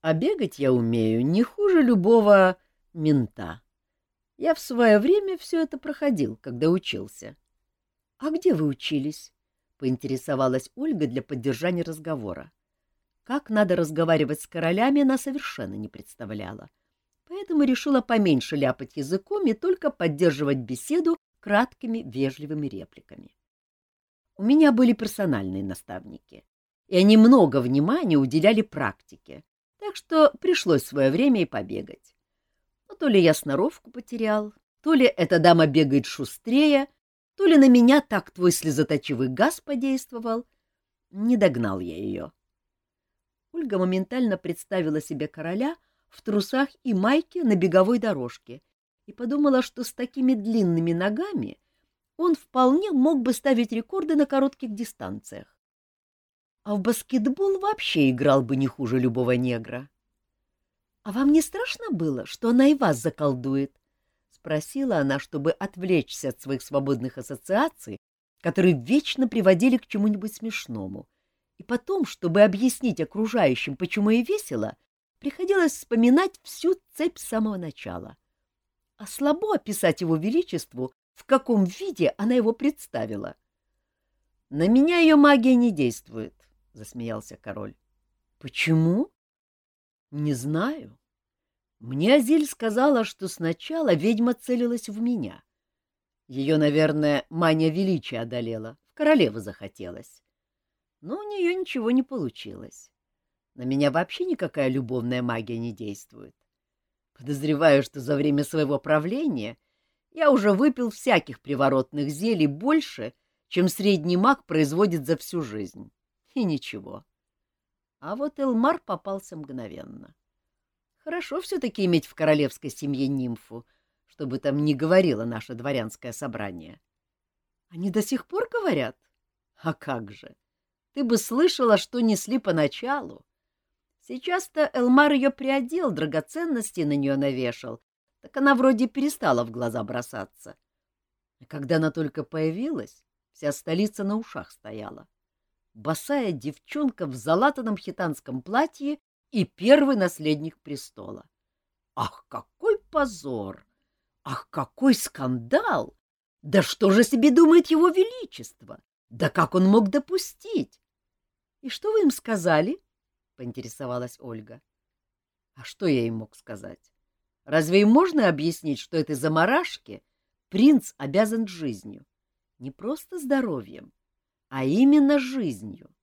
А бегать я умею не хуже любого мента. Я в свое время все это проходил, когда учился. — А где вы учились? — поинтересовалась Ольга для поддержания разговора. Как надо разговаривать с королями, она совершенно не представляла. Поэтому решила поменьше ляпать языком и только поддерживать беседу краткими вежливыми репликами. У меня были персональные наставники, и они много внимания уделяли практике, так что пришлось свое время и побегать. Но то ли я сноровку потерял, то ли эта дама бегает шустрее, то ли на меня так твой слезоточивый газ подействовал. Не догнал я ее. Ольга моментально представила себе короля в трусах и майке на беговой дорожке и подумала, что с такими длинными ногами он вполне мог бы ставить рекорды на коротких дистанциях. А в баскетбол вообще играл бы не хуже любого негра. — А вам не страшно было, что она и вас заколдует? спросила она, чтобы отвлечься от своих свободных ассоциаций, которые вечно приводили к чему-нибудь смешному. И потом, чтобы объяснить окружающим, почему ей весело, приходилось вспоминать всю цепь с самого начала. А слабо описать его величеству, в каком виде она его представила. — На меня ее магия не действует, — засмеялся король. — Почему? — Не знаю. Мне Азиль сказала, что сначала ведьма целилась в меня. Ее, наверное, мания величия одолела, в королеву захотелось. Но у нее ничего не получилось. На меня вообще никакая любовная магия не действует. Подозреваю, что за время своего правления я уже выпил всяких приворотных зелий больше, чем средний маг производит за всю жизнь. И ничего. А вот Элмар попался мгновенно. Хорошо все-таки иметь в королевской семье нимфу, чтобы там не говорило наше дворянское собрание. Они до сих пор говорят? А как же! Ты бы слышала, что несли поначалу. Сейчас-то Элмар ее приодел, драгоценности на нее навешал, так она вроде перестала в глаза бросаться. А когда она только появилась, вся столица на ушах стояла. Босая девчонка в залатанном хитанском платье и первый наследник престола. Ах, какой позор! Ах, какой скандал! Да что же себе думает его величество? Да как он мог допустить? — И что вы им сказали? — поинтересовалась Ольга. — А что я им мог сказать? Разве им можно объяснить, что этой заморашке принц обязан жизнью? Не просто здоровьем, а именно жизнью.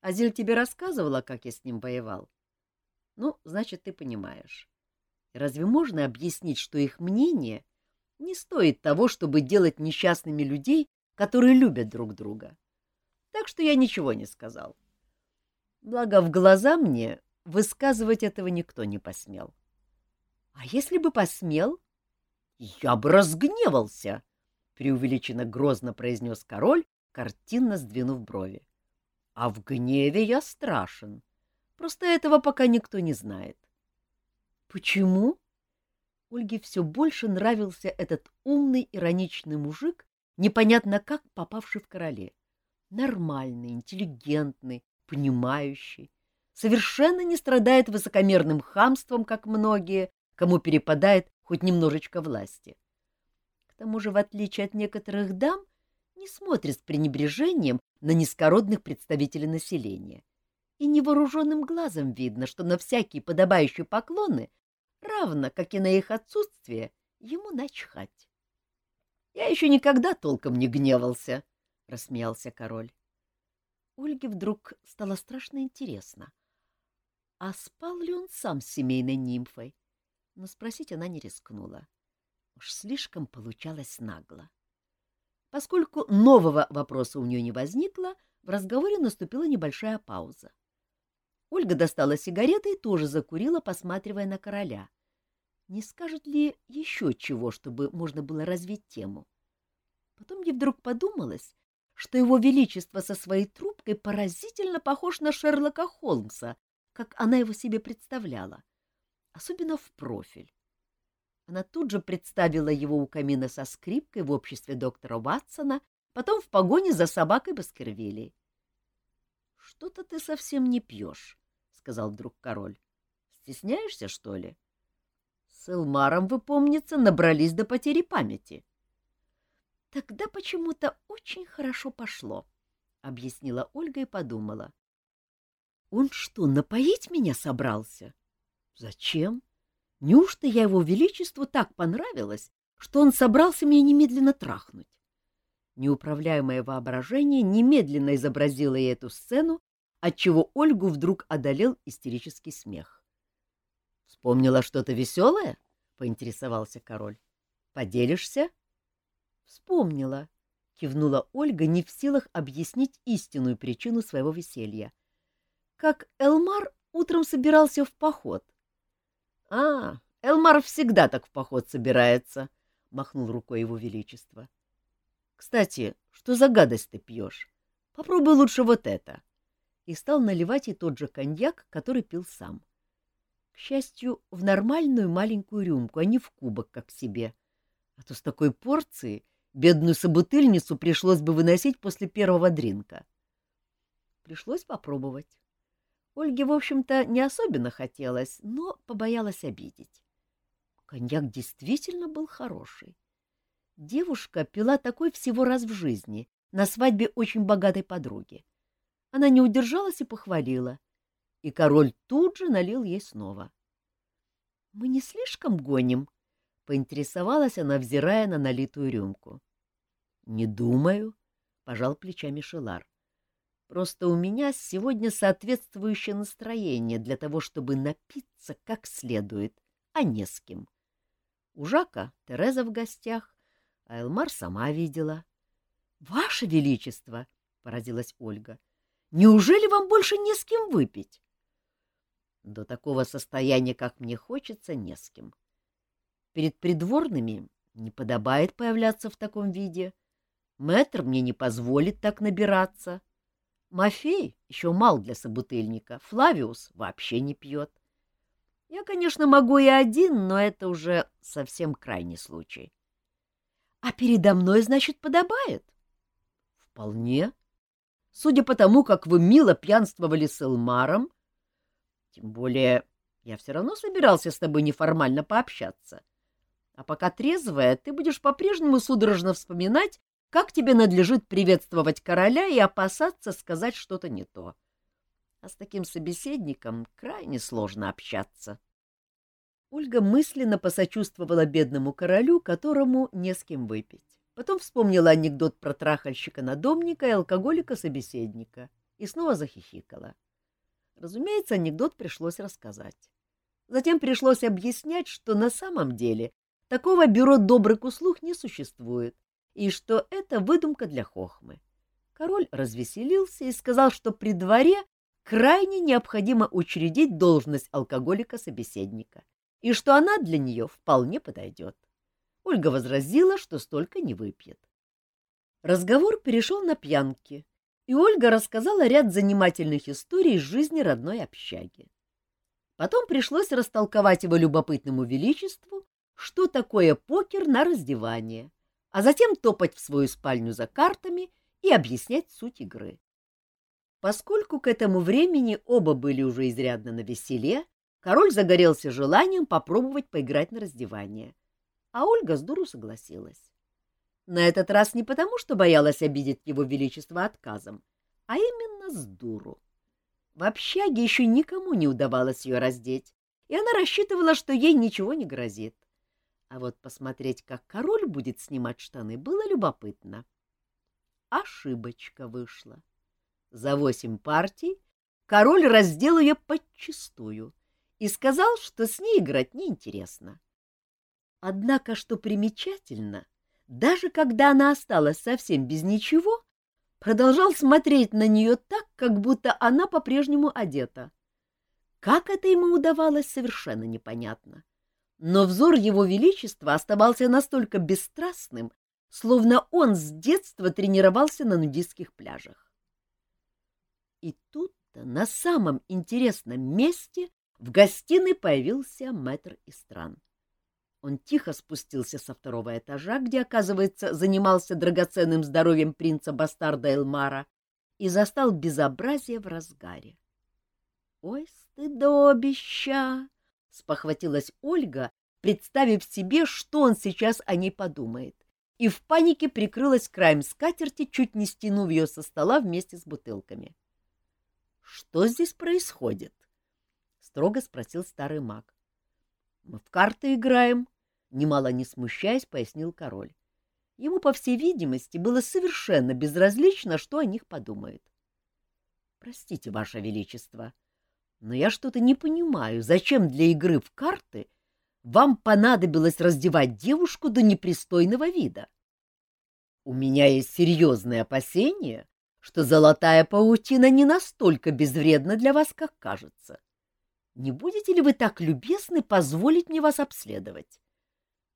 Азиль тебе рассказывала, как я с ним воевал? Ну, значит, ты понимаешь. Разве можно объяснить, что их мнение не стоит того, чтобы делать несчастными людей, которые любят друг друга? Так что я ничего не сказал. Благо, в глаза мне высказывать этого никто не посмел. А если бы посмел, я бы разгневался, — преувеличенно грозно произнес король, картинно сдвинув брови. А в гневе я страшен. Просто этого пока никто не знает. Почему? Ольге все больше нравился этот умный, ироничный мужик, непонятно как попавший в короле. Нормальный, интеллигентный, понимающий, совершенно не страдает высокомерным хамством, как многие, кому перепадает хоть немножечко власти. К тому же, в отличие от некоторых дам, не смотрит с пренебрежением на низкородных представителей населения. И невооруженным глазом видно, что на всякие подобающие поклоны, равно как и на их отсутствие, ему начхать. — Я еще никогда толком не гневался, — рассмеялся король. Ольге вдруг стало страшно интересно. А спал ли он сам с семейной нимфой? Но спросить она не рискнула. Уж слишком получалось нагло. Поскольку нового вопроса у нее не возникло, в разговоре наступила небольшая пауза. Ольга достала сигареты и тоже закурила, посматривая на короля. Не скажет ли еще чего, чтобы можно было развить тему? Потом ей вдруг подумалось, что его величество со своей трубкой поразительно похож на Шерлока Холмса, как она его себе представляла, особенно в профиль. Она тут же представила его у камина со скрипкой в обществе доктора Ватсона, потом в погоне за собакой Баскервилей. — Что-то ты совсем не пьешь, — сказал вдруг король. — Стесняешься, что ли? С Элмаром, вы, помнится, набрались до потери памяти. — Тогда почему-то очень хорошо пошло, — объяснила Ольга и подумала. — Он что, напоить меня собрался? — Зачем? Неужто я его величеству так понравилась, что он собрался меня немедленно трахнуть? Неуправляемое воображение немедленно изобразило ей эту сцену, отчего Ольгу вдруг одолел истерический смех. — Вспомнила что-то веселое? — поинтересовался король. — Поделишься? — Вспомнила, — кивнула Ольга, не в силах объяснить истинную причину своего веселья. — Как Элмар утром собирался в поход —— А, Элмар всегда так в поход собирается, — махнул рукой его величество. — Кстати, что за гадость ты пьешь? Попробуй лучше вот это. И стал наливать и тот же коньяк, который пил сам. К счастью, в нормальную маленькую рюмку, а не в кубок, как себе. А то с такой порцией бедную собутыльницу пришлось бы выносить после первого дринка. Пришлось попробовать. Ольге, в общем-то, не особенно хотелось, но побоялась обидеть. Коньяк действительно был хороший. Девушка пила такой всего раз в жизни, на свадьбе очень богатой подруги. Она не удержалась и похвалила, и король тут же налил ей снова. — Мы не слишком гоним? — поинтересовалась она, взирая на налитую рюмку. — Не думаю, — пожал плечами Шелар. Просто у меня сегодня соответствующее настроение для того, чтобы напиться как следует, а не с кем. У Жака Тереза в гостях, а Элмар сама видела. — Ваше Величество! — поразилась Ольга. — Неужели вам больше не с кем выпить? — До такого состояния, как мне хочется, не с кем. Перед придворными не подобает появляться в таком виде. Мэтр мне не позволит так набираться. — Мафей еще мал для собутыльника, Флавиус вообще не пьет. Я, конечно, могу и один, но это уже совсем крайний случай. — А передо мной, значит, подобает? — Вполне. Судя по тому, как вы мило пьянствовали с Элмаром, тем более я все равно собирался с тобой неформально пообщаться. А пока трезвая, ты будешь по-прежнему судорожно вспоминать, как тебе надлежит приветствовать короля и опасаться сказать что-то не то. А с таким собеседником крайне сложно общаться. Ольга мысленно посочувствовала бедному королю, которому не с кем выпить. Потом вспомнила анекдот про трахальщика-надомника и алкоголика-собеседника и снова захихикала. Разумеется, анекдот пришлось рассказать. Затем пришлось объяснять, что на самом деле такого бюро добрых услуг не существует, и что это выдумка для хохмы. Король развеселился и сказал, что при дворе крайне необходимо учредить должность алкоголика-собеседника, и что она для нее вполне подойдет. Ольга возразила, что столько не выпьет. Разговор перешел на пьянки, и Ольга рассказала ряд занимательных историй из жизни родной общаги. Потом пришлось растолковать его любопытному величеству, что такое покер на раздевание, а затем топать в свою спальню за картами и объяснять суть игры. Поскольку к этому времени оба были уже изрядно на веселе, король загорелся желанием попробовать поиграть на раздевание, а Ольга с дуру согласилась. На этот раз не потому, что боялась обидеть его величество отказом, а именно с дуру. В общаге еще никому не удавалось ее раздеть, и она рассчитывала, что ей ничего не грозит. А вот посмотреть, как король будет снимать штаны, было любопытно. Ошибочка вышла. За восемь партий король раздел ее подчистую и сказал, что с ней играть неинтересно. Однако, что примечательно, даже когда она осталась совсем без ничего, продолжал смотреть на нее так, как будто она по-прежнему одета. Как это ему удавалось, совершенно непонятно. Но взор его величества оставался настолько бесстрастным, словно он с детства тренировался на нудистских пляжах. И тут-то на самом интересном месте в гостиной появился мэтр Истран. Он тихо спустился со второго этажа, где, оказывается, занимался драгоценным здоровьем принца-бастарда Элмара, и застал безобразие в разгаре. — Ой, стыдобища! — спохватилась Ольга, представив себе, что он сейчас о ней подумает, и в панике прикрылась краем скатерти, чуть не стянув ее со стола вместе с бутылками. — Что здесь происходит? — строго спросил старый маг. — Мы в карты играем, немало не смущаясь, пояснил король. Ему, по всей видимости, было совершенно безразлично, что о них подумают. — Простите, Ваше Величество, но я что-то не понимаю, зачем для игры в карты вам понадобилось раздевать девушку до непристойного вида? У меня есть серьезные опасения, что золотая паутина не настолько безвредна для вас, как кажется. Не будете ли вы так любезны позволить мне вас обследовать?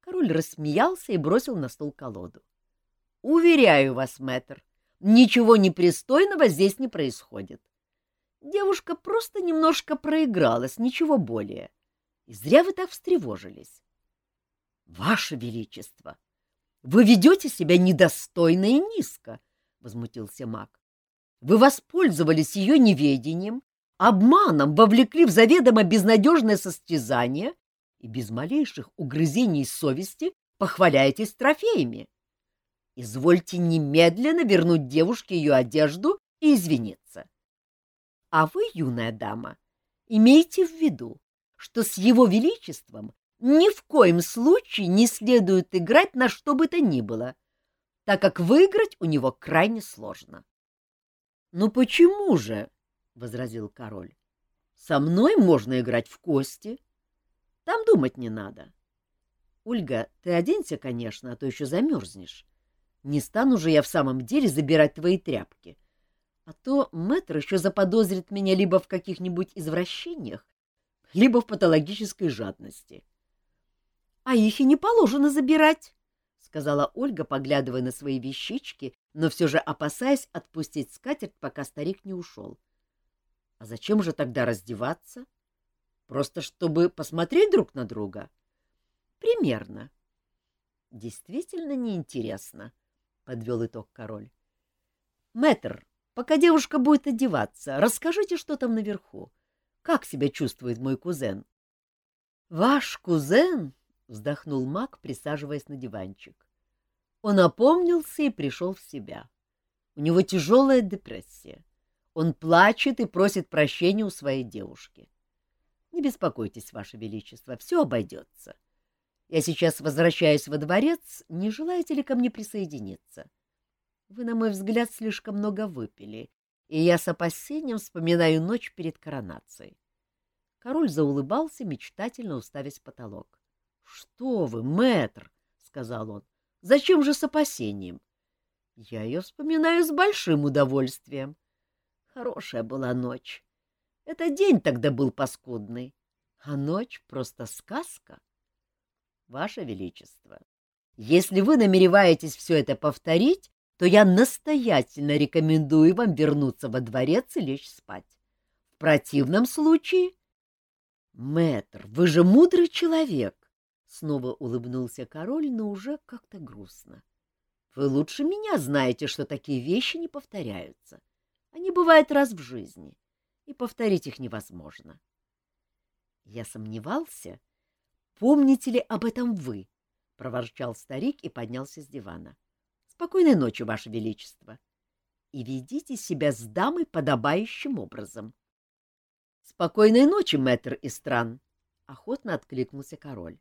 Король рассмеялся и бросил на стол колоду. — Уверяю вас, мэтр, ничего непристойного здесь не происходит. Девушка просто немножко проигралась, ничего более. И зря вы так встревожились. — Ваше Величество, вы ведете себя недостойно и низко, — возмутился маг. — Вы воспользовались ее неведением, обманом вовлекли в заведомо безнадежное состязание и без малейших угрызений совести похваляетесь трофеями. Извольте немедленно вернуть девушке ее одежду и извиниться. А вы, юная дама, имейте в виду, что с его величеством ни в коем случае не следует играть на что бы то ни было, так как выиграть у него крайне сложно. — Ну почему же? — возразил король. — Со мной можно играть в кости, там думать не надо. Ольга, ты оденься, конечно, а то еще замерзнешь. Не стану же я в самом деле забирать твои тряпки. А то мэтр еще заподозрит меня либо в каких-нибудь извращениях, либо в патологической жадности. — А их и не положено забирать, — сказала Ольга, поглядывая на свои вещички, но все же опасаясь отпустить скатерть, пока старик не ушел. — А зачем же тогда раздеваться? — Просто чтобы посмотреть друг на друга? Примерно. Действительно неинтересно, подвел итог король. Мэтр, пока девушка будет одеваться, расскажите, что там наверху. Как себя чувствует мой кузен? Ваш кузен, вздохнул маг, присаживаясь на диванчик. Он опомнился и пришел в себя. У него тяжелая депрессия. Он плачет и просит прощения у своей девушки. Не беспокойтесь, Ваше Величество, все обойдется. Я сейчас возвращаюсь во дворец. Не желаете ли ко мне присоединиться? Вы, на мой взгляд, слишком много выпили, и я с опасением вспоминаю ночь перед коронацией. Король заулыбался, мечтательно уставясь в потолок. — Что вы, мэтр! — сказал он. — Зачем же с опасением? Я ее вспоминаю с большим удовольствием. Хорошая была ночь. Это день тогда был паскудный, а ночь — просто сказка. Ваше Величество, если вы намереваетесь все это повторить, то я настоятельно рекомендую вам вернуться во дворец и лечь спать. В противном случае... Мэтр, вы же мудрый человек! Снова улыбнулся король, но уже как-то грустно. Вы лучше меня знаете, что такие вещи не повторяются. Они бывают раз в жизни, и повторить их невозможно. Я сомневался, помните ли об этом вы, — проворчал старик и поднялся с дивана. Спокойной ночи, Ваше Величество, и ведите себя с дамой подобающим образом. — Спокойной ночи, мэтр Истран! — охотно откликнулся король.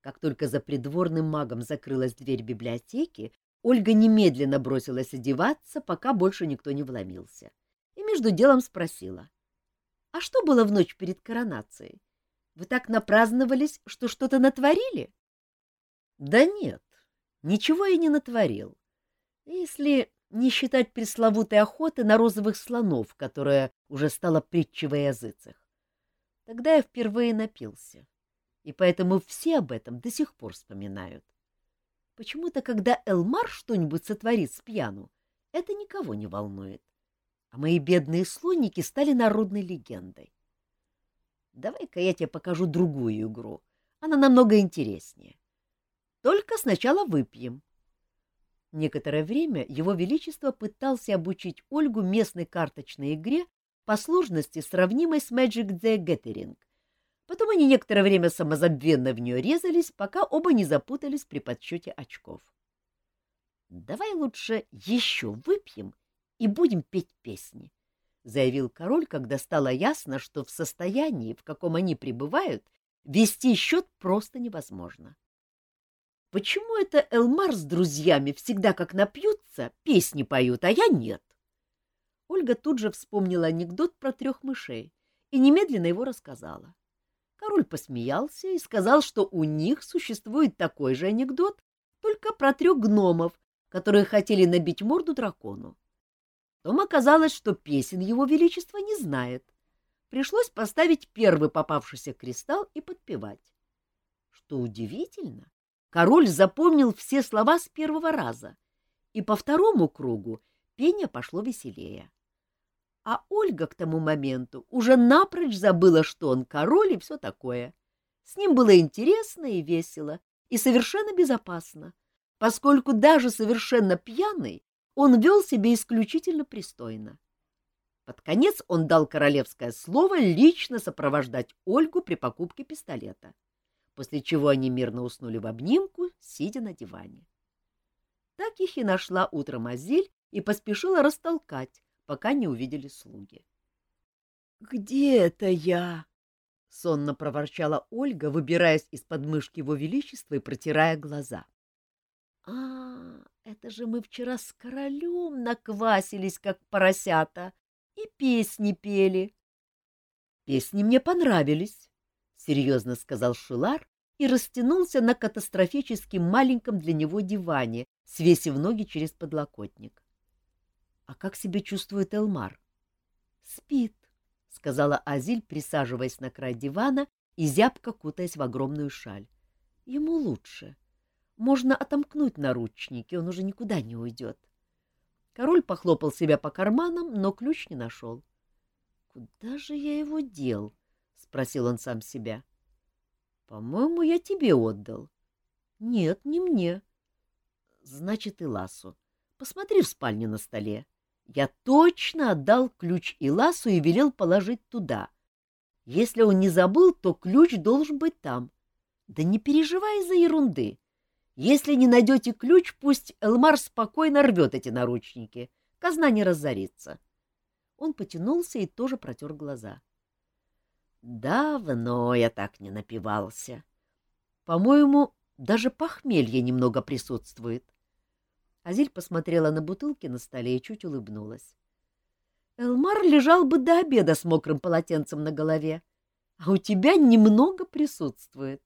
Как только за придворным магом закрылась дверь библиотеки, Ольга немедленно бросилась одеваться, пока больше никто не вломился, и между делом спросила. — А что было в ночь перед коронацией? Вы так напраздновались, что что-то натворили? — Да нет, ничего я не натворил. Если не считать пресловутой охоты на розовых слонов, которая уже стала притчей во языцах. Тогда я впервые напился, и поэтому все об этом до сих пор вспоминают. Почему-то, когда Элмар что-нибудь сотворит с пьяну, это никого не волнует. А мои бедные слоники стали народной легендой. Давай-ка я тебе покажу другую игру. Она намного интереснее. Только сначала выпьем. Некоторое время его величество пытался обучить Ольгу местной карточной игре по сложности, сравнимой с Magic the Gathering. Потом они некоторое время самозабвенно в нее резались, пока оба не запутались при подсчете очков. — Давай лучше еще выпьем и будем петь песни, — заявил король, когда стало ясно, что в состоянии, в каком они пребывают, вести счет просто невозможно. Почему это Элмар с друзьями всегда как напьются, песни поют, а я нет? Ольга тут же вспомнила анекдот про трех мышей и немедленно его рассказала. Король посмеялся и сказал, что у них существует такой же анекдот, только про трех гномов, которые хотели набить морду дракону. Том оказалось, что песен его величества не знает. Пришлось поставить первый попавшийся кристалл и подпевать. Что удивительно, Король запомнил все слова с первого раза, и по второму кругу пение пошло веселее. А Ольга к тому моменту уже напрочь забыла, что он король и все такое. С ним было интересно и весело, и совершенно безопасно, поскольку даже совершенно пьяный он вел себя исключительно пристойно. Под конец он дал королевское слово лично сопровождать Ольгу при покупке пистолета после чего они мирно уснули в обнимку, сидя на диване. Так их и нашла утром Азиль и поспешила растолкать, пока не увидели слуги. — Где это я? — сонно проворчала Ольга, выбираясь из под мышки его величества и протирая глаза. — А, это же мы вчера с королем наквасились, как поросята, и песни пели. — Песни мне понравились, — серьезно сказал Шилар и растянулся на катастрофически маленьком для него диване, свесив ноги через подлокотник. — А как себя чувствует Элмар? — Спит, — сказала Азиль, присаживаясь на край дивана и зябко кутаясь в огромную шаль. — Ему лучше. Можно отомкнуть наручники, он уже никуда не уйдет. Король похлопал себя по карманам, но ключ не нашел. — Куда же я его дел? — спросил он сам себя. — По-моему, я тебе отдал. — Нет, не мне. — Значит, и Ласу. Посмотри в спальне на столе. Я точно отдал ключ Иласу и велел положить туда. Если он не забыл, то ключ должен быть там. Да не переживай из-за ерунды. Если не найдете ключ, пусть Элмар спокойно рвет эти наручники. Казна не разорится. Он потянулся и тоже протер глаза. — Давно я так не напивался. По-моему, даже похмелье немного присутствует. Азиль посмотрела на бутылки на столе и чуть улыбнулась. Элмар лежал бы до обеда с мокрым полотенцем на голове, а у тебя немного присутствует.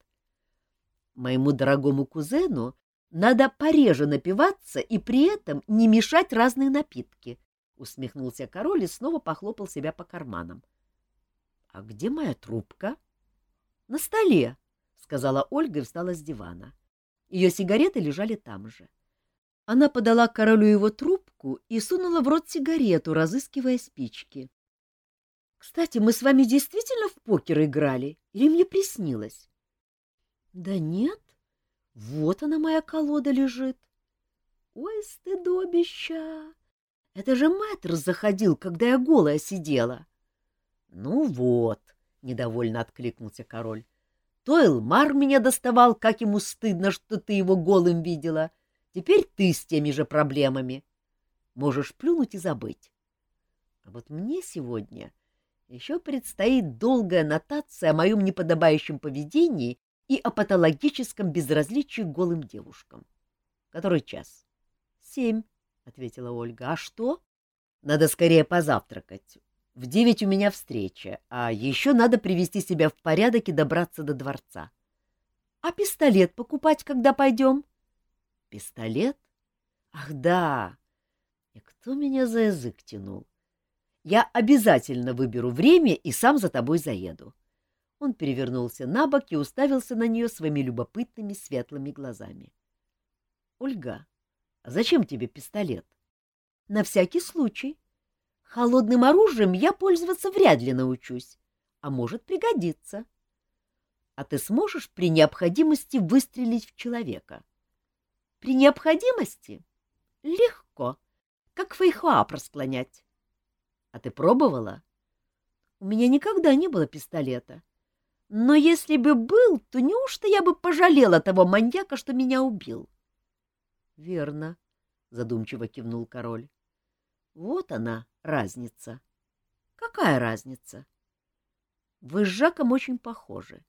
Моему дорогому кузену надо пореже напиваться и при этом не мешать разные напитки, — усмехнулся король и снова похлопал себя по карманам. — А где моя трубка? — На столе, — сказала Ольга и встала с дивана. Ее сигареты лежали там же. Она подала королю его трубку и сунула в рот сигарету, разыскивая спички. — Кстати, мы с вами действительно в покер играли или мне приснилось? — Да нет. Вот она, моя колода, лежит. Ой, стыдобища! Это же мэтр заходил, когда я голая сидела. — Ну вот, — недовольно откликнулся король. — То Элмар меня доставал, как ему стыдно, что ты его голым видела. Теперь ты с теми же проблемами. Можешь плюнуть и забыть. А вот мне сегодня еще предстоит долгая нотация о моем неподобающем поведении и о патологическом безразличии голым девушкам. Который час? — Семь, — ответила Ольга. — А что? — Надо скорее позавтракать. В девять у меня встреча, а еще надо привести себя в порядок и добраться до дворца. — А пистолет покупать когда пойдем? — Пистолет? Ах, да! И кто меня за язык тянул? Я обязательно выберу время и сам за тобой заеду. Он перевернулся на бок и уставился на нее своими любопытными светлыми глазами. — Ольга, а зачем тебе пистолет? — На всякий случай. Холодным оружием я пользоваться вряд ли научусь, а может пригодиться. А ты сможешь при необходимости выстрелить в человека? — при необходимости? Легко, как фейхуап склонять. А ты пробовала? У меня никогда не было пистолета. Но если бы был, то неужто я бы пожалела того маньяка, что меня убил? — Верно, — задумчиво кивнул король. — Вот она, разница. — Какая разница? — Вы с Жаком очень похожи.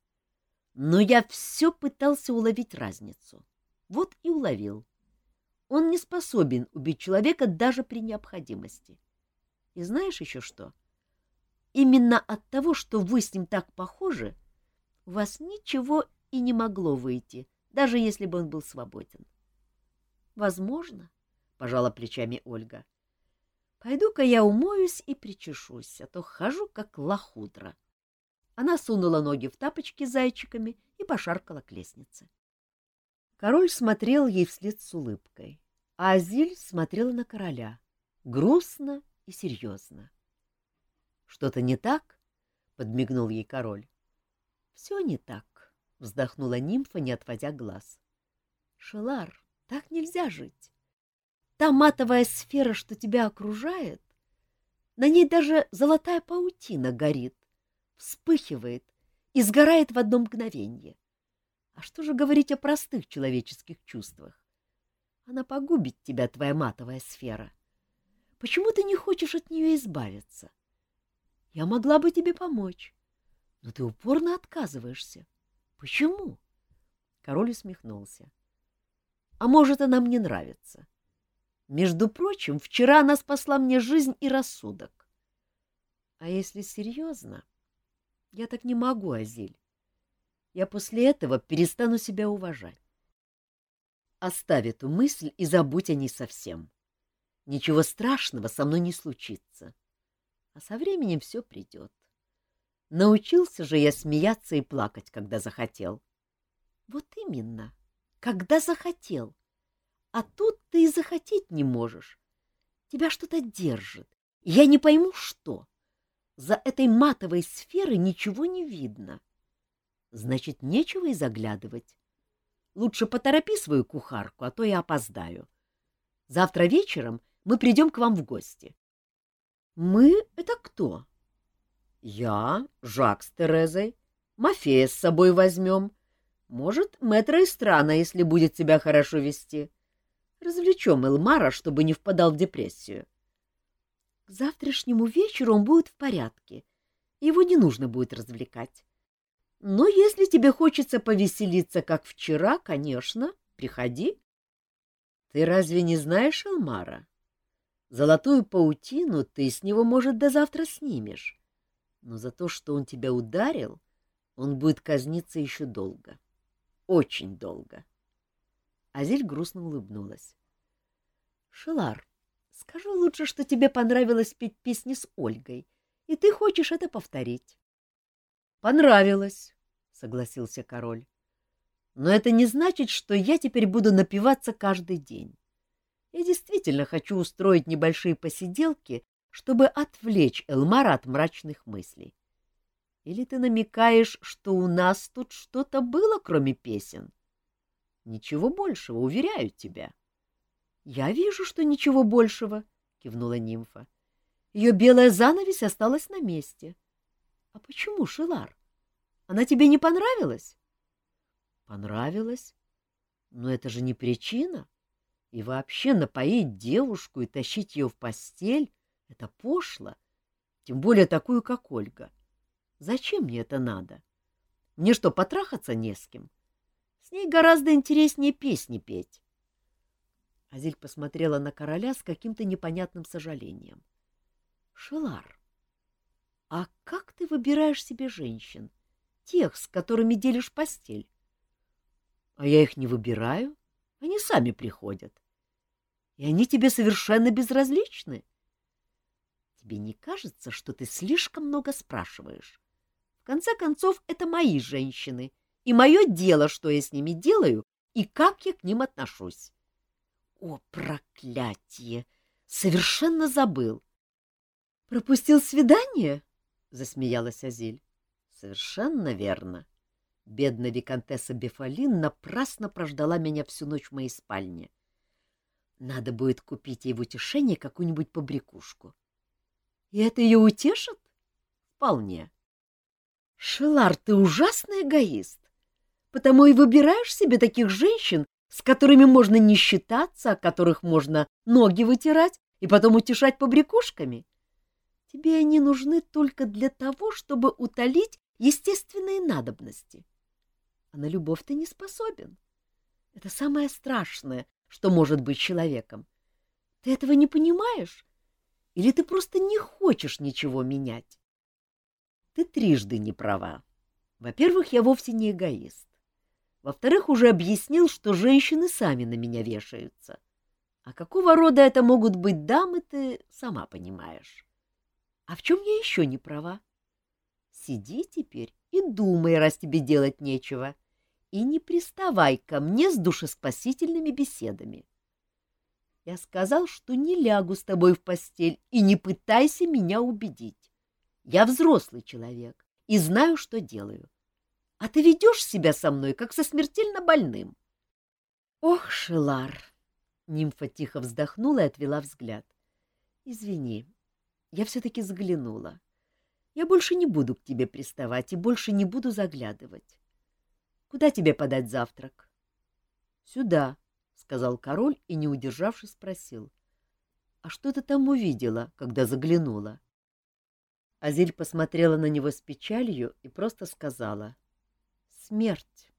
Но я все пытался уловить разницу. — вот и уловил. Он не способен убить человека даже при необходимости. И знаешь еще что? Именно от того, что вы с ним так похожи, у вас ничего и не могло выйти, даже если бы он был свободен. — Возможно, — пожала плечами Ольга. — Пойду-ка я умоюсь и причешусь, а то хожу, как лохудра. Она сунула ноги в тапочки зайчиками и пошаркала к лестнице. Король смотрел ей вслед с улыбкой, а Азиль смотрела на короля, грустно и серьезно. — Что-то не так? — подмигнул ей король. — Все не так, — вздохнула нимфа, не отводя глаз. — Шелар, так нельзя жить. Та матовая сфера, что тебя окружает, на ней даже золотая паутина горит, вспыхивает и сгорает в одно мгновенье. — а что же говорить о простых человеческих чувствах? Она погубит тебя, твоя матовая сфера. Почему ты не хочешь от нее избавиться? Я могла бы тебе помочь, но ты упорно отказываешься. Почему? Король усмехнулся. А может, она мне нравится. Между прочим, вчера она спасла мне жизнь и рассудок. А если серьезно, я так не могу, Азиль я после этого перестану себя уважать. Оставь эту мысль и забудь о ней совсем. Ничего страшного со мной не случится. А со временем все придет. Научился же я смеяться и плакать, когда захотел. Вот именно, когда захотел. А тут ты и захотеть не можешь. Тебя что-то держит. Я не пойму, что. За этой матовой сферой ничего не видно. Значит, нечего и заглядывать. Лучше поторопи свою кухарку, а то я опоздаю. Завтра вечером мы придем к вам в гости. — Мы — это кто? — Я, Жак с Терезой. Мафея с собой возьмем. Может, мэтра и страна, если будет себя хорошо вести. Развлечем Элмара, чтобы не впадал в депрессию. К завтрашнему вечеру он будет в порядке. Его не нужно будет развлекать. Но если тебе хочется повеселиться, как вчера, конечно, приходи. Ты разве не знаешь Элмара? Золотую паутину ты с него, может, до завтра снимешь. Но за то, что он тебя ударил, он будет казниться еще долго. Очень долго. Азель грустно улыбнулась. — Шелар, скажи лучше, что тебе понравилось петь песни с Ольгой, и ты хочешь это повторить. — Понравилось, — согласился король. — Но это не значит, что я теперь буду напиваться каждый день. Я действительно хочу устроить небольшие посиделки, чтобы отвлечь Элмара от мрачных мыслей. Или ты намекаешь, что у нас тут что-то было, кроме песен? Ничего большего, уверяю тебя. — Я вижу, что ничего большего, — кивнула нимфа. Ее белая занавесь осталась на месте. — А почему, Шилар? Она тебе не понравилась? — Понравилась. Но это же не причина. И вообще напоить девушку и тащить ее в постель — это пошло, тем более такую, как Ольга. Зачем мне это надо? Мне что, потрахаться не с кем? С ней гораздо интереснее песни петь. Азиль посмотрела на короля с каким-то непонятным сожалением. — Шелар, а как ты выбираешь себе женщин? Тех, с которыми делишь постель? — А я их не выбираю. Они сами приходят. И они тебе совершенно безразличны. Тебе не кажется, что ты слишком много спрашиваешь? В конце концов, это мои женщины, и мое дело, что я с ними делаю и как я к ним отношусь. О, проклятие! Совершенно забыл. Пропустил свидание? Засмеялась Азиль. Совершенно верно. Бедная виконтесса Бефалин напрасно прождала меня всю ночь в моей спальне. Надо будет купить ей в утешение какую-нибудь побрякушку. И это ее утешит? Вполне. Шелар, ты ужасный эгоист. Потому и выбираешь себе таких женщин, с которыми можно не считаться, о которых можно ноги вытирать и потом утешать побрякушками. Тебе они нужны только для того, чтобы утолить естественные надобности. А на любовь ты не способен. Это самое страшное, что может быть человеком. Ты этого не понимаешь? Или ты просто не хочешь ничего менять? Ты трижды не права. Во-первых, я вовсе не эгоист. Во-вторых, уже объяснил, что женщины сами на меня вешаются. А какого рода это могут быть дамы, ты сама понимаешь. А в чем я еще не права? Сиди теперь и думай, раз тебе делать нечего, и не приставай ко мне с душеспасительными беседами. Я сказал, что не лягу с тобой в постель и не пытайся меня убедить. Я взрослый человек и знаю, что делаю а ты ведешь себя со мной, как со смертельно больным. — Ох, Шелар! — нимфа тихо вздохнула и отвела взгляд. — Извини, я все-таки заглянула. Я больше не буду к тебе приставать и больше не буду заглядывать. Куда тебе подать завтрак? — Сюда, — сказал король и, не удержавшись, спросил. — А что ты там увидела, когда заглянула? Азиль посмотрела на него с печалью и просто сказала — смерть.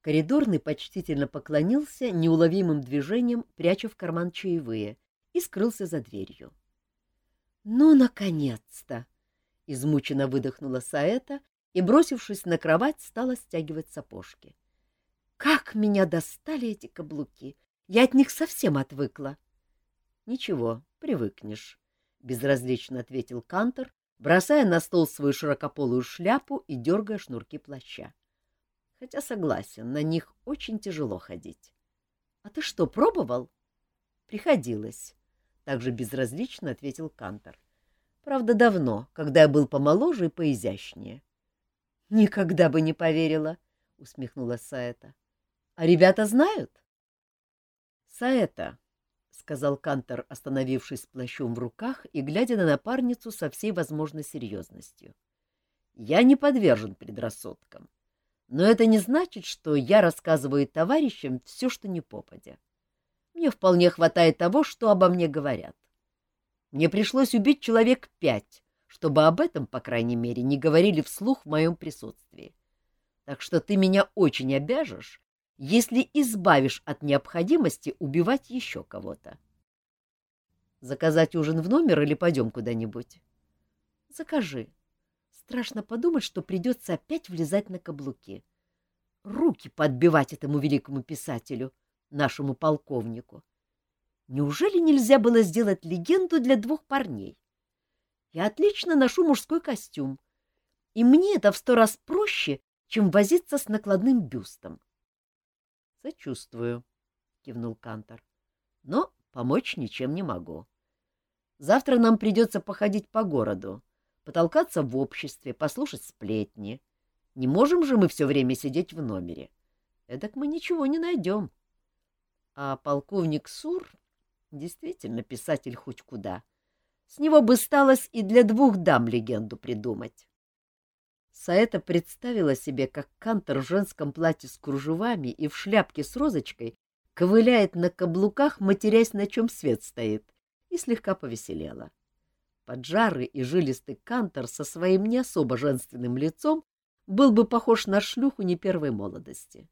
Коридорный почтительно поклонился неуловимым движением, пряча в карман чаевые, и скрылся за дверью. — Ну, наконец-то! — измученно выдохнула Саэта и, бросившись на кровать, стала стягивать сапожки. — Как меня достали эти каблуки! Я от них совсем отвыкла. — Ничего, привыкнешь, — безразлично ответил Кантор, бросая на стол свою широкополую шляпу и дергая шнурки плаща. Хотя согласен, на них очень тяжело ходить. — А ты что, пробовал? — Приходилось, — также безразлично ответил Кантор. — Правда, давно, когда я был помоложе и поизящнее. — Никогда бы не поверила, — усмехнулась Саэта. — А ребята знают? — Саэта, сказал Кантор, остановившись с плащом в руках и глядя на напарницу со всей возможной серьезностью. «Я не подвержен предрассудкам, но это не значит, что я рассказываю товарищам все, что не попадя. Мне вполне хватает того, что обо мне говорят. Мне пришлось убить человек пять, чтобы об этом, по крайней мере, не говорили вслух в моем присутствии. Так что ты меня очень обяжешь, если избавишь от необходимости убивать еще кого-то. Заказать ужин в номер или пойдем куда-нибудь? Закажи. Страшно подумать, что придется опять влезать на каблуки. Руки подбивать этому великому писателю, нашему полковнику. Неужели нельзя было сделать легенду для двух парней? Я отлично ношу мужской костюм, и мне это в сто раз проще, чем возиться с накладным бюстом. — Сочувствую, — кивнул Кантор, — но помочь ничем не могу. Завтра нам придется походить по городу, потолкаться в обществе, послушать сплетни. Не можем же мы все время сидеть в номере. Эдак мы ничего не найдем. А полковник Сур действительно писатель хоть куда. С него бы сталось и для двух дам легенду придумать. Саэта представила себе, как Кантор в женском платье с кружевами и в шляпке с розочкой ковыляет на каблуках, матерясь, на чем свет стоит, и слегка повеселела. Поджарый и жилистый Кантор со своим не особо женственным лицом был бы похож на шлюху не первой молодости.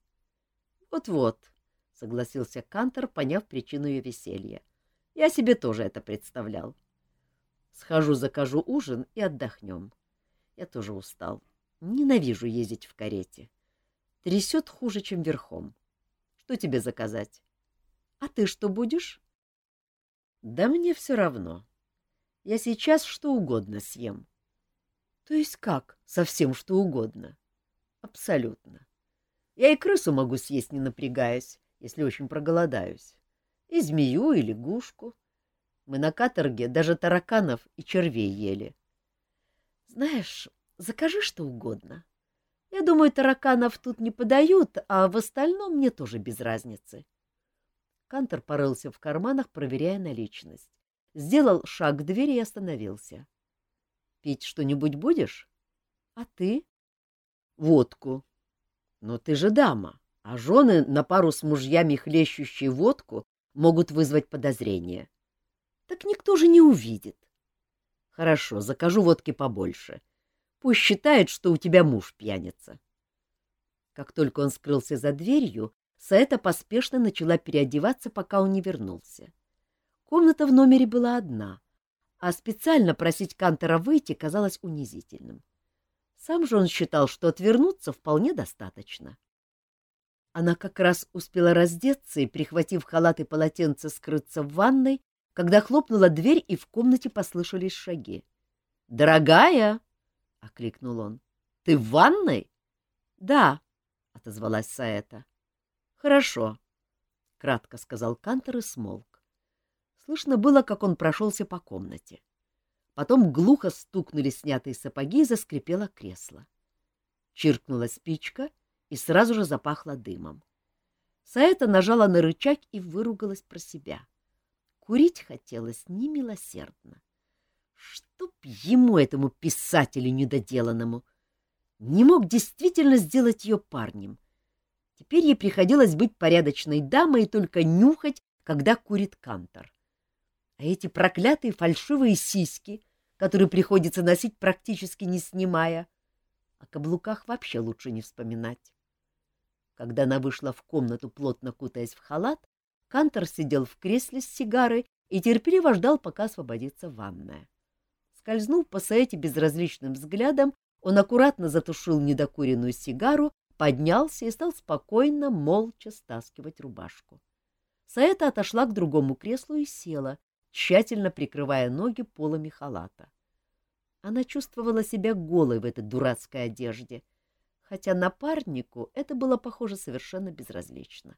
«Вот — согласился Кантор, поняв причину ее веселья. — Я себе тоже это представлял. Схожу, закажу ужин и отдохнем. Я тоже устал. Ненавижу ездить в карете. Трясет хуже, чем верхом. Что тебе заказать? А ты что будешь? Да мне все равно. Я сейчас что угодно съем. То есть как? Совсем что угодно. Абсолютно. Я и крысу могу съесть, не напрягаясь, если очень проголодаюсь. И змею, и лягушку. Мы на каторге даже тараканов и червей ели. Знаешь, закажи что угодно. Я думаю, тараканов тут не подают, а в остальном мне тоже без разницы. Кантор порылся в карманах, проверяя наличность сделал шаг к двери и остановился. — Пить что-нибудь будешь? — А ты? — Водку. — Но ты же дама, а жены на пару с мужьями, хлещущие водку, могут вызвать подозрение. — Так никто же не увидит. — Хорошо, закажу водки побольше. Пусть считает, что у тебя муж пьяница. Как только он скрылся за дверью, Саэта поспешно начала переодеваться, пока он не вернулся. — Комната в номере была одна, а специально просить Кантера выйти казалось унизительным. Сам же он считал, что отвернуться вполне достаточно. Она как раз успела раздеться и, прихватив халат и полотенце, скрыться в ванной, когда хлопнула дверь, и в комнате послышались шаги. «Дорогая!» — окликнул он. «Ты в ванной?» «Да», — отозвалась Саэта. «Хорошо», — кратко сказал Кантер и смолк. Слышно было, как он прошелся по комнате. Потом глухо стукнули снятые сапоги и заскрипело кресло. Чиркнула спичка и сразу же запахло дымом. Саэта нажала на рычаг и выругалась про себя. Курить хотелось немилосердно. Чтоб ему, этому писателю недоделанному, не мог действительно сделать ее парнем. Теперь ей приходилось быть порядочной дамой и только нюхать, когда курит кантор. А эти проклятые фальшивые сиськи, которые приходится носить практически не снимая, о каблуках вообще лучше не вспоминать. Когда она вышла в комнату, плотно кутаясь в халат, Кантор сидел в кресле с сигарой и терпеливо ждал, пока освободится ванная. Скользнув по Саэте безразличным взглядом, он аккуратно затушил недокуренную сигару, поднялся и стал спокойно, молча стаскивать рубашку. Саэта отошла к другому креслу и села, тщательно прикрывая ноги полами халата. Она чувствовала себя голой в этой дурацкой одежде, хотя напарнику это было, похоже, совершенно безразлично.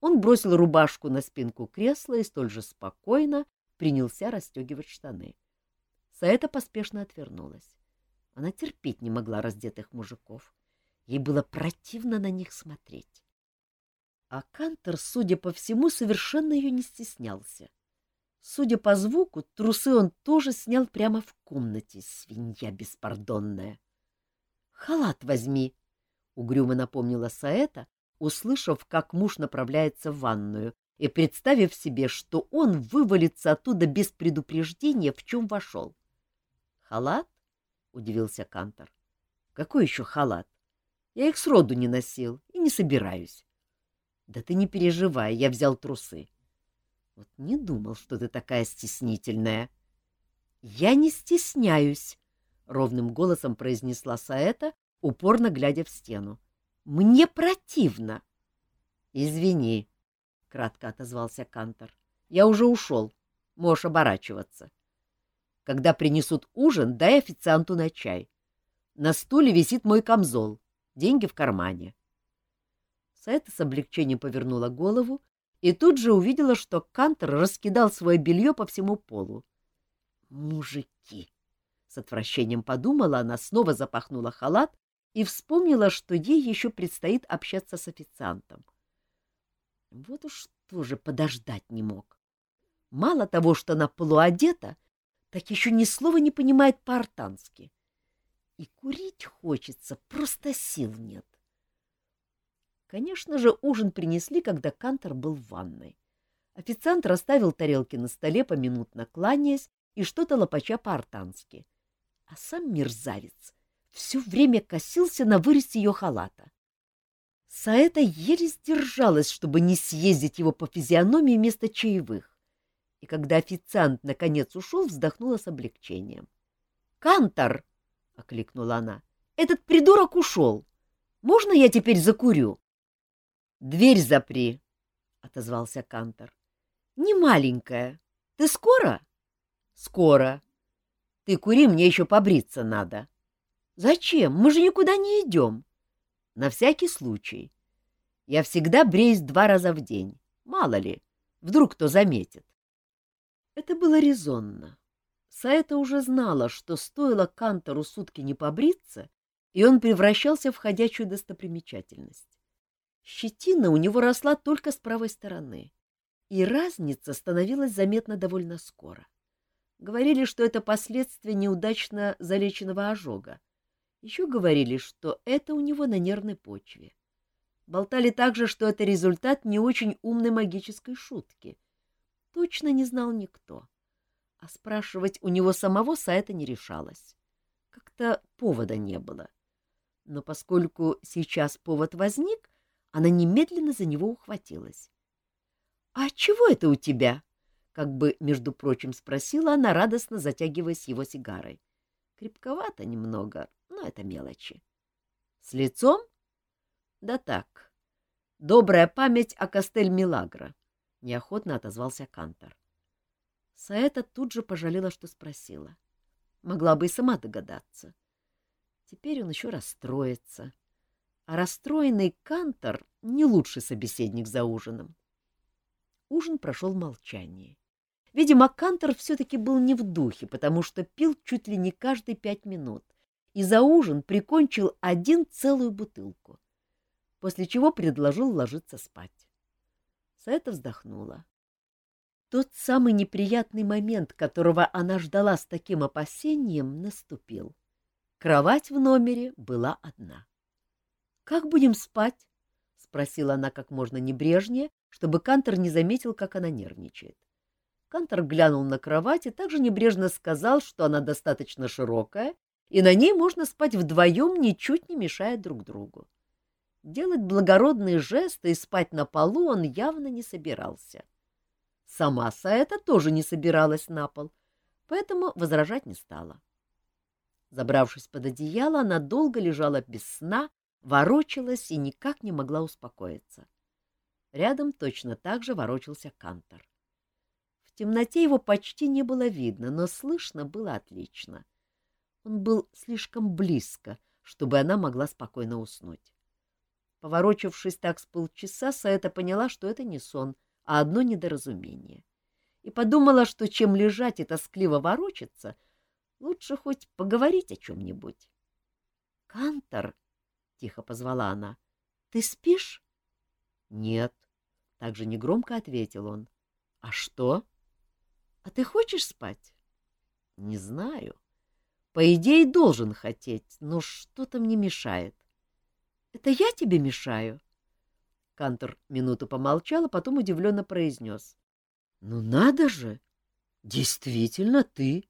Он бросил рубашку на спинку кресла и столь же спокойно принялся расстегивать штаны. Саэта поспешно отвернулась. Она терпеть не могла раздетых мужиков. Ей было противно на них смотреть. А Кантор, судя по всему, совершенно ее не стеснялся. Судя по звуку, трусы он тоже снял прямо в комнате, свинья беспардонная. — Халат возьми, — угрюмо напомнила Саэта, услышав, как муж направляется в ванную, и представив себе, что он вывалится оттуда без предупреждения, в чем вошел. Халат? — удивился Кантор. — Какой еще халат? Я их сроду не носил и не собираюсь. — Да ты не переживай, я взял трусы. — Вот не думал, что ты такая стеснительная. — Я не стесняюсь, — ровным голосом произнесла Саэта, упорно глядя в стену. — Мне противно. — Извини, — кратко отозвался Кантор. — Я уже ушел. Можешь оборачиваться. Когда принесут ужин, дай официанту на чай. На стуле висит мой камзол, деньги в кармане. Саэта с облегчением повернула голову и тут же увидела, что Кантор раскидал свое белье по всему полу. «Мужики!» — с отвращением подумала она, снова запахнула халат и вспомнила, что ей еще предстоит общаться с официантом. Вот уж тоже подождать не мог. Мало того, что она полуодета, так еще ни слова не понимает по-артански. И курить хочется, просто сил нет. Конечно же, ужин принесли, когда Кантор был в ванной. Официант расставил тарелки на столе, поминутно кланяясь и что-то лопача по-артански. А сам мерзавец все время косился на вырез ее халата. Саэта еле сдержалась, чтобы не съездить его по физиономии вместо чаевых. И когда официант наконец ушел, вздохнула с облегчением. «Кантор!» — окликнула она. «Этот придурок ушел. Можно я теперь закурю?» «Дверь запри!» — отозвался Кантор. «Не маленькая. Ты скоро?» «Скоро. Ты кури, мне еще побриться надо». «Зачем? Мы же никуда не идем». На всякий случай. Я всегда бреюсь два раза в день. Мало ли, вдруг кто заметит. Это было резонно. Саэта уже знала, что стоило Кантору сутки не побриться, и он превращался в ходячую достопримечательность. Щетина у него росла только с правой стороны, и разница становилась заметна довольно скоро. Говорили, что это последствия неудачно залеченного ожога, еще говорили, что это у него на нервной почве. Болтали также, что это результат не очень умной магической шутки. Точно не знал никто. А спрашивать у него самого Сайта не решалось. Как-то повода не было. Но поскольку сейчас повод возник, она немедленно за него ухватилась. — А чего это у тебя? — как бы, между прочим, спросила она, радостно затягиваясь его сигарой. Крепковато немного, но это мелочи. С лицом? Да так. Добрая память о Костель-Милагро, — неохотно отозвался Кантор. Саэта тут же пожалела, что спросила. Могла бы и сама догадаться. Теперь он еще расстроится. А расстроенный Кантор — не лучший собеседник за ужином. Ужин прошел в молчании. Видимо, Кантор все-таки был не в духе, потому что пил чуть ли не каждые пять минут и за ужин прикончил один целую бутылку, после чего предложил ложиться спать. Саэта вздохнула. Тот самый неприятный момент, которого она ждала с таким опасением, наступил. Кровать в номере была одна. — Как будем спать? — спросила она как можно небрежнее, чтобы Кантор не заметил, как она нервничает. Кантор глянул на кровать и также небрежно сказал, что она достаточно широкая, и на ней можно спать вдвоем, ничуть не мешая друг другу. Делать благородные жесты и спать на полу он явно не собирался. Сама Саэта тоже не собиралась на пол, поэтому возражать не стала. Забравшись под одеяло, она долго лежала без сна, ворочалась и никак не могла успокоиться. Рядом точно так же ворочался Кантор темноте его почти не было видно, но слышно было отлично. Он был слишком близко, чтобы она могла спокойно уснуть. Поворочившись так с полчаса, Саэта поняла, что это не сон, а одно недоразумение. И подумала, что чем лежать и тоскливо ворочаться, лучше хоть поговорить о чем-нибудь. — Кантор, — тихо позвала она, — ты спишь? — Нет, — также негромко ответил он. — А что? — а ты хочешь спать? — Не знаю. По идее, должен хотеть, но что-то мне мешает. — Это я тебе мешаю? Кантор минуту помолчал, а потом удивленно произнес. — Ну надо же! Действительно ты!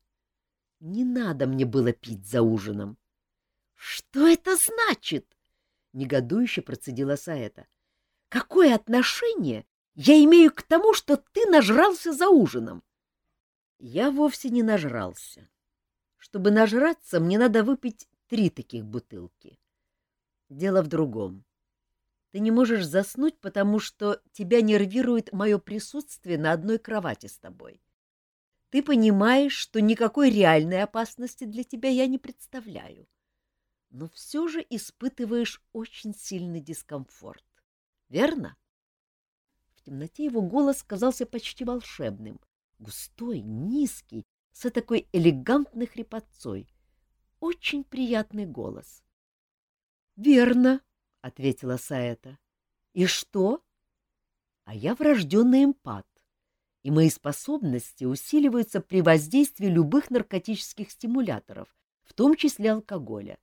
Не надо мне было пить за ужином. — Что это значит? — негодующе процедила Саэта. — Какое отношение я имею к тому, что ты нажрался за ужином? — Я вовсе не нажрался. Чтобы нажраться, мне надо выпить три таких бутылки. Дело в другом. Ты не можешь заснуть, потому что тебя нервирует мое присутствие на одной кровати с тобой. Ты понимаешь, что никакой реальной опасности для тебя я не представляю, но все же испытываешь очень сильный дискомфорт. Верно? В темноте его голос казался почти волшебным, густой, низкий, с такой элегантной хрипотцой. Очень приятный голос. — Верно, — ответила Саэта. — И что? — А я врожденный эмпат, и мои способности усиливаются при воздействии любых наркотических стимуляторов, в том числе алкоголя.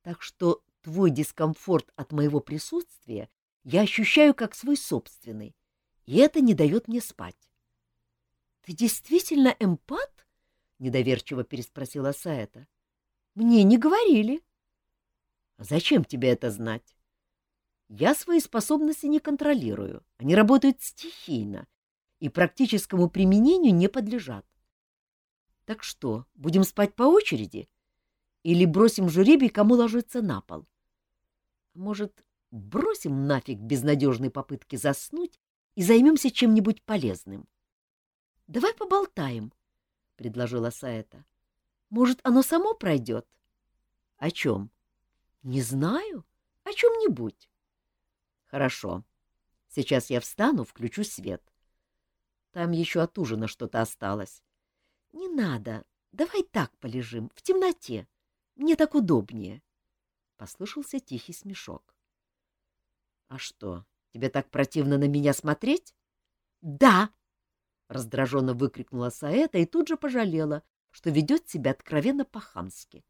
Так что твой дискомфорт от моего присутствия я ощущаю как свой собственный, и это не дает мне спать. — Ты действительно эмпат? — недоверчиво переспросила Саэта. — Мне не говорили. — а Зачем тебе это знать? Я свои способности не контролирую, они работают стихийно и практическому применению не подлежат. Так что, будем спать по очереди? Или бросим жребий, кому ложиться на пол? Может, бросим нафиг безнадежные попытки заснуть и займемся чем-нибудь полезным? — Давай поболтаем, — предложила Саэта. — Может, оно само пройдет? — О чем? — Не знаю. О чем-нибудь. Хорошо. Сейчас я встану, включу свет. Там еще от ужина что-то осталось. Не надо. Давай так полежим, в темноте. Мне так удобнее. Послышался тихий смешок. — А что, тебе так противно на меня смотреть? — Да! — раздраженно выкрикнула Саэта и тут же пожалела, что ведет себя откровенно по-хамски.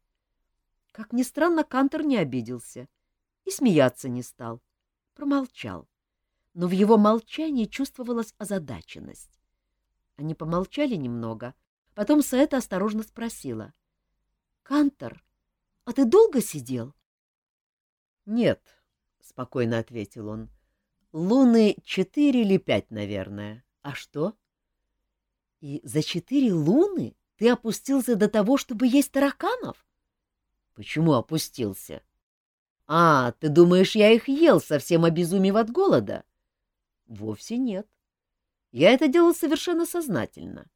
Как ни странно, Кантор не обиделся и смеяться не стал. — промолчал, но в его молчании чувствовалась озадаченность. Они помолчали немного, потом Саэта осторожно спросила. — Кантор, а ты долго сидел? — Нет, — спокойно ответил он. — Луны четыре или пять, наверное. А что? — И за четыре луны ты опустился до того, чтобы есть тараканов? — Почему опустился? — «А, ты думаешь, я их ел, совсем обезумев от голода?» «Вовсе нет. Я это делал совершенно сознательно,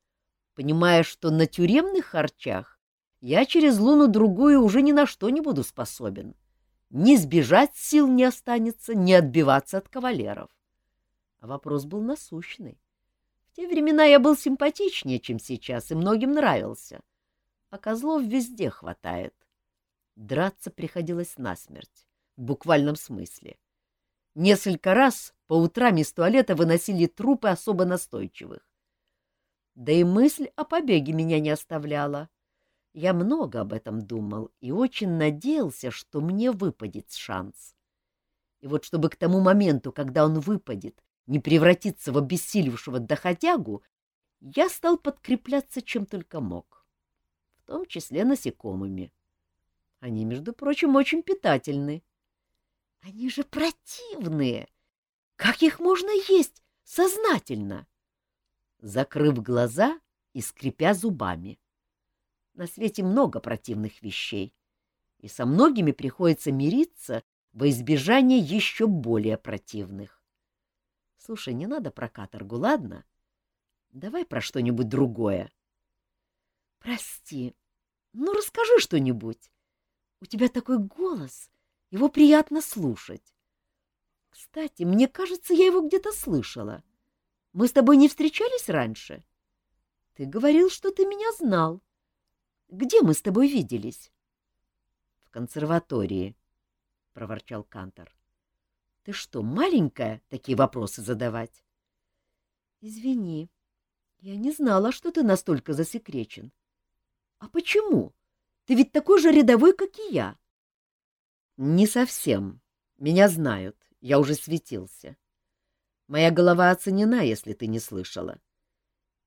понимая, что на тюремных харчах я через луну-другую уже ни на что не буду способен. Ни сбежать сил не останется, ни отбиваться от кавалеров. А вопрос был насущный. В те времена я был симпатичнее, чем сейчас, и многим нравился. А козлов везде хватает. Драться приходилось насмерть, в буквальном смысле. Несколько раз по утрам из туалета выносили трупы особо настойчивых. Да и мысль о побеге меня не оставляла. Я много об этом думал и очень надеялся, что мне выпадет шанс. И вот чтобы к тому моменту, когда он выпадет, не превратиться в обессилевшего доходягу, я стал подкрепляться чем только мог, в том числе насекомыми. Они, между прочим, очень питательны. — Они же противные! Как их можно есть сознательно? Закрыв глаза и скрипя зубами. На свете много противных вещей, и со многими приходится мириться во избежание еще более противных. Слушай, не надо про каторгу, ладно? Давай про что-нибудь другое. — Прости, ну расскажи что-нибудь. У тебя такой голос, его приятно слушать. Кстати, мне кажется, я его где-то слышала. Мы с тобой не встречались раньше? Ты говорил, что ты меня знал. Где мы с тобой виделись? — В консерватории, — проворчал Кантор. — Ты что, маленькая, такие вопросы задавать? — Извини, я не знала, что ты настолько засекречен. — А почему? — ты ведь такой же рядовой, как и я. — Не совсем. Меня знают. Я уже светился. Моя голова оценена, если ты не слышала.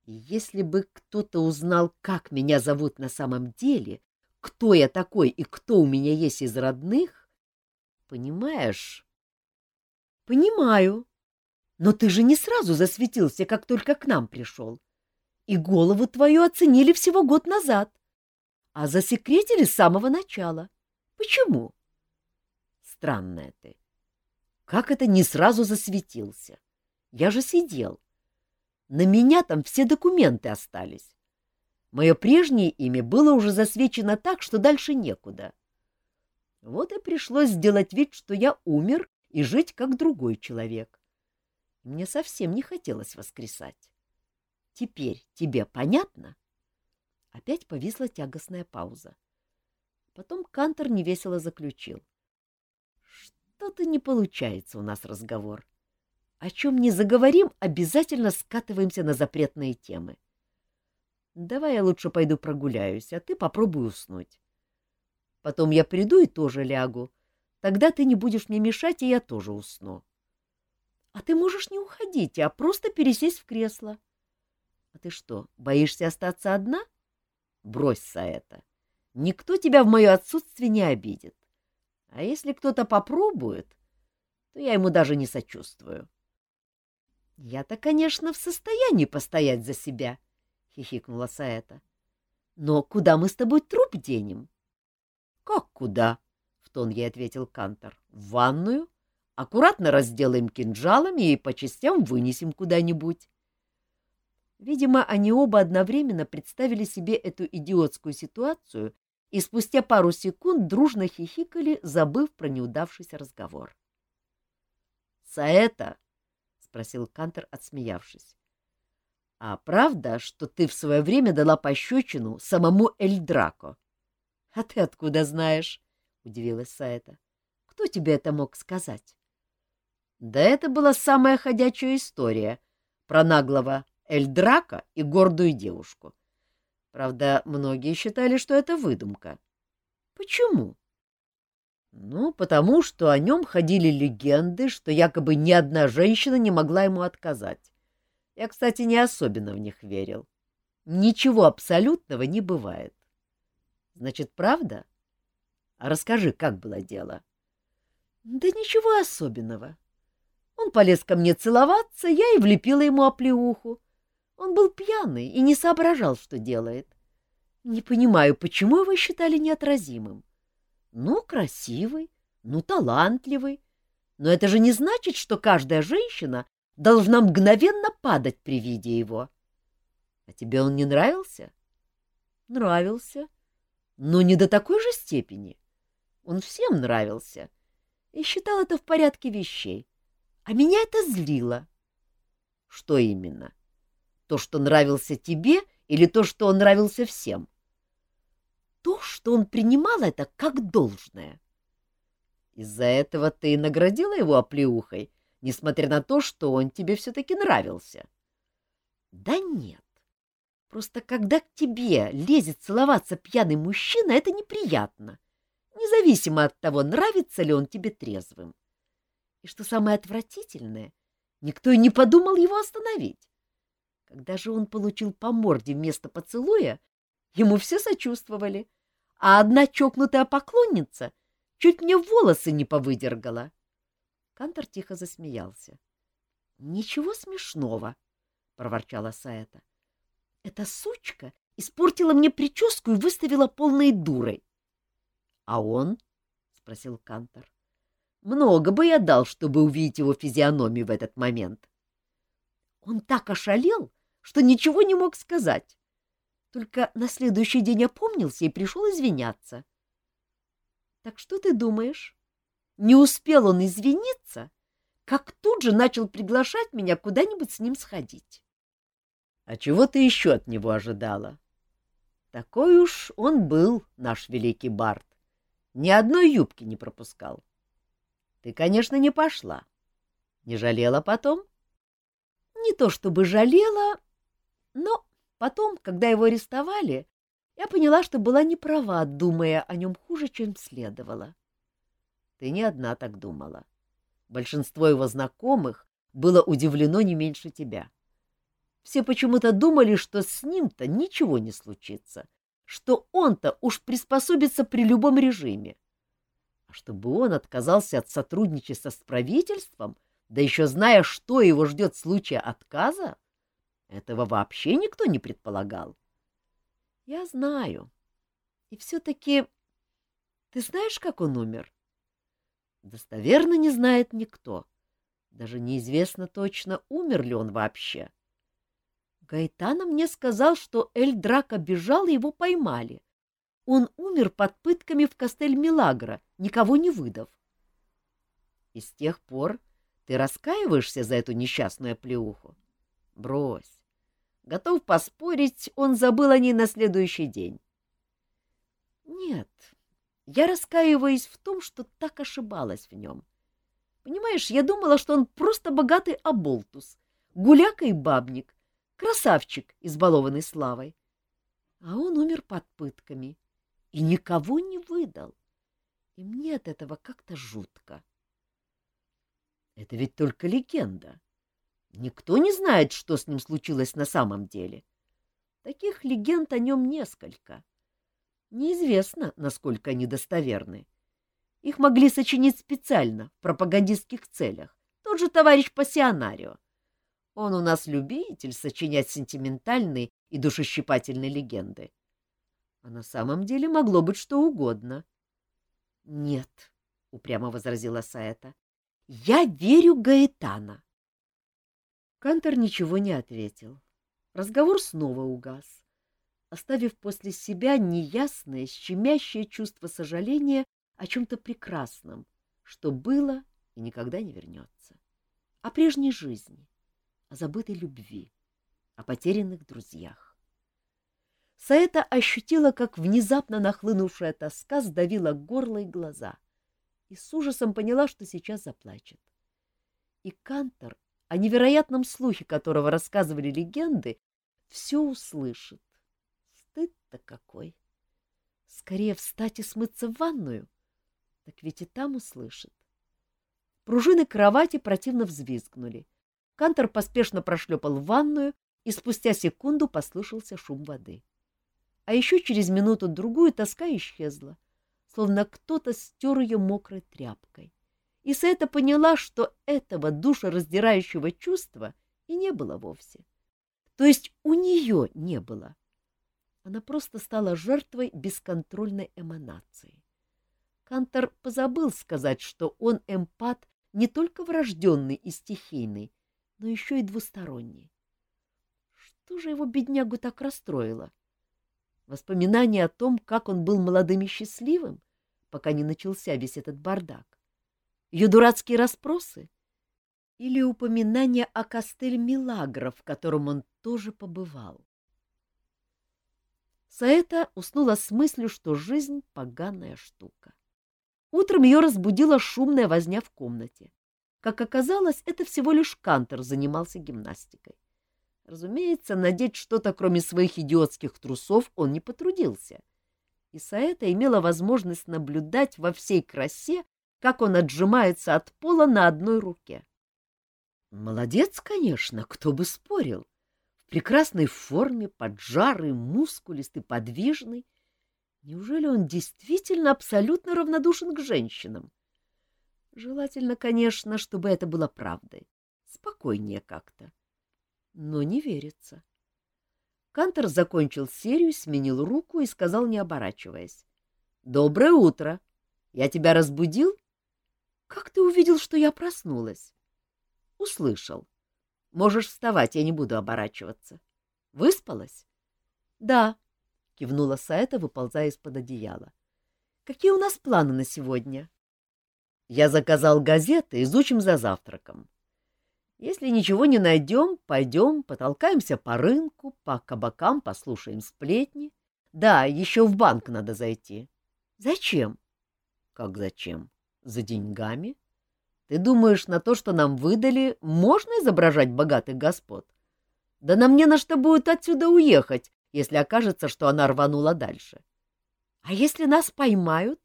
если бы кто-то узнал, как меня зовут на самом деле, кто я такой и кто у меня есть из родных, понимаешь? Понимаю. Но ты же не сразу засветился, как только к нам пришел. И голову твою оценили всего год назад, а засекретили с самого начала. Почему? Странная ты. Как это не сразу засветился? Я же сидел. На меня там все документы остались. Мое прежнее имя было уже засвечено так, что дальше некуда. Вот и пришлось сделать вид, что я умер и жить как другой человек. Мне совсем не хотелось воскресать. Теперь тебе понятно? Опять повисла тягостная пауза. Потом Кантор невесело заключил. Что-то не получается у нас разговор. О чем не заговорим, обязательно скатываемся на запретные темы. Давай я лучше пойду прогуляюсь, а ты попробуй уснуть. Потом я приду и тоже лягу. Тогда ты не будешь мне мешать, и я тоже усну. А ты можешь не уходить, а просто пересесть в кресло. А ты что, боишься остаться одна? Бросься это. Никто тебя в мое отсутствие не обидит. А если кто-то попробует, то я ему даже не сочувствую. — Я-то, конечно, в состоянии постоять за себя, — хихикнула Саэта. — Но куда мы с тобой труп денем? — Как куда? — в тон ей ответил Кантор. — В ванную. Аккуратно разделаем кинжалами и по частям вынесем куда-нибудь. Видимо, они оба одновременно представили себе эту идиотскую ситуацию и спустя пару секунд дружно хихикали, забыв про неудавшийся разговор. — Саэта! спросил Кантер, отсмеявшись. — А правда, что ты в свое время дала пощечину самому Эльдрако? — А ты откуда знаешь? — удивилась Саэта. — Кто тебе это мог сказать? — Да это была самая ходячая история про наглого Эльдрака и гордую девушку. Правда, многие считали, что это выдумка. — Почему? — ну, потому что о нем ходили легенды, что якобы ни одна женщина не могла ему отказать. Я, кстати, не особенно в них верил. Ничего абсолютного не бывает. Значит, правда? А расскажи, как было дело? Да ничего особенного. Он полез ко мне целоваться, я и влепила ему оплеуху. Он был пьяный и не соображал, что делает. Не понимаю, почему его считали неотразимым. Ну, красивый, ну, талантливый. Но это же не значит, что каждая женщина должна мгновенно падать при виде его. А тебе он не нравился? Нравился. Но не до такой же степени. Он всем нравился и считал это в порядке вещей. А меня это злило. Что именно? То, что нравился тебе, или то, что он нравился всем? — то, что он принимал это как должное. Из-за этого ты и наградила его оплеухой, несмотря на то, что он тебе все-таки нравился. Да нет. Просто когда к тебе лезет целоваться пьяный мужчина, это неприятно, независимо от того, нравится ли он тебе трезвым. И что самое отвратительное, никто и не подумал его остановить. Когда же он получил по морде вместо поцелуя, ему все сочувствовали, а одна чокнутая поклонница чуть мне волосы не повыдергала. Кантор тихо засмеялся. — Ничего смешного, — проворчала Саэта. — Эта сучка испортила мне прическу и выставила полной дурой. — А он? — спросил Кантор. — Много бы я дал, чтобы увидеть его физиономию в этот момент. Он так ошалел, что ничего не мог сказать. Только на следующий день опомнился и пришел извиняться. — Так что ты думаешь? Не успел он извиниться, как тут же начал приглашать меня куда-нибудь с ним сходить. — А чего ты еще от него ожидала? Такой уж он был, наш великий Барт. Ни одной юбки не пропускал. Ты, конечно, не пошла. Не жалела потом? Не то чтобы жалела, но Потом, когда его арестовали, я поняла, что была не права, думая о нем хуже, чем следовало. Ты не одна так думала. Большинство его знакомых было удивлено не меньше тебя. Все почему-то думали, что с ним-то ничего не случится, что он-то уж приспособится при любом режиме. А чтобы он отказался от сотрудничества с правительством, да еще зная, что его ждет в случае отказа, этого вообще никто не предполагал. Я знаю. И все-таки... Ты знаешь, как он умер? Достоверно не знает никто. Даже неизвестно точно, умер ли он вообще. Гайтана мне сказал, что Эль Драко бежал, и его поймали. Он умер под пытками в Кастель-Милагро, никого не выдав. И с тех пор ты раскаиваешься за эту несчастную плеуху? Брось. Готов поспорить, он забыл о ней на следующий день. Нет, я раскаиваюсь в том, что так ошибалась в нем. Понимаешь, я думала, что он просто богатый оболтус, гуляка и бабник, красавчик, избалованный славой. А он умер под пытками и никого не выдал. И мне от этого как-то жутко. Это ведь только легенда. Никто не знает, что с ним случилось на самом деле. Таких легенд о нем несколько. Неизвестно, насколько они достоверны. Их могли сочинить специально, в пропагандистских целях. Тот же товарищ Пассионарио. Он у нас любитель сочинять сентиментальные и душещипательные легенды. А на самом деле могло быть что угодно. — Нет, — упрямо возразила Саэта, — я верю Гаэтана. Кантор ничего не ответил. Разговор снова угас, оставив после себя неясное, щемящее чувство сожаления о чем-то прекрасном, что было и никогда не вернется. О прежней жизни, о забытой любви, о потерянных друзьях. Саэта ощутила, как внезапно нахлынувшая тоска сдавила горло и глаза, и с ужасом поняла, что сейчас заплачет. И Кантор о невероятном слухе которого рассказывали легенды, все услышит. Стыд-то какой! Скорее встать и смыться в ванную, так ведь и там услышит. Пружины кровати противно взвизгнули. Кантор поспешно прошлепал в ванную, и спустя секунду послышался шум воды. А еще через минуту-другую тоска исчезла, словно кто-то стер ее мокрой тряпкой и Сета поняла, что этого душераздирающего чувства и не было вовсе. То есть у нее не было. Она просто стала жертвой бесконтрольной эманации. Кантор позабыл сказать, что он эмпат не только врожденный и стихийный, но еще и двусторонний. Что же его беднягу так расстроило? Воспоминание о том, как он был молодым и счастливым, пока не начался весь этот бардак ее дурацкие расспросы или упоминание о костель Милагра, в котором он тоже побывал. Саэта уснула с мыслью, что жизнь — поганая штука. Утром ее разбудила шумная возня в комнате. Как оказалось, это всего лишь Кантер занимался гимнастикой. Разумеется, надеть что-то, кроме своих идиотских трусов, он не потрудился. И Саэта имела возможность наблюдать во всей красе как он отжимается от пола на одной руке. Молодец, конечно, кто бы спорил. В прекрасной форме, поджарый, мускулистый, подвижный. Неужели он действительно абсолютно равнодушен к женщинам? Желательно, конечно, чтобы это было правдой. Спокойнее как-то. Но не верится. Кантор закончил серию, сменил руку и сказал, не оборачиваясь. — Доброе утро. Я тебя разбудил? Как ты увидел, что я проснулась? — Услышал. Можешь вставать, я не буду оборачиваться. Выспалась? — Да, — кивнула Саэта, выползая из-под одеяла. — Какие у нас планы на сегодня? — Я заказал газеты, изучим за завтраком. Если ничего не найдем, пойдем, потолкаемся по рынку, по кабакам, послушаем сплетни. Да, еще в банк надо зайти. — Зачем? — Как зачем? За деньгами? Ты думаешь, на то, что нам выдали, можно изображать богатых господ? Да нам не на что будет отсюда уехать, если окажется, что она рванула дальше. А если нас поймают?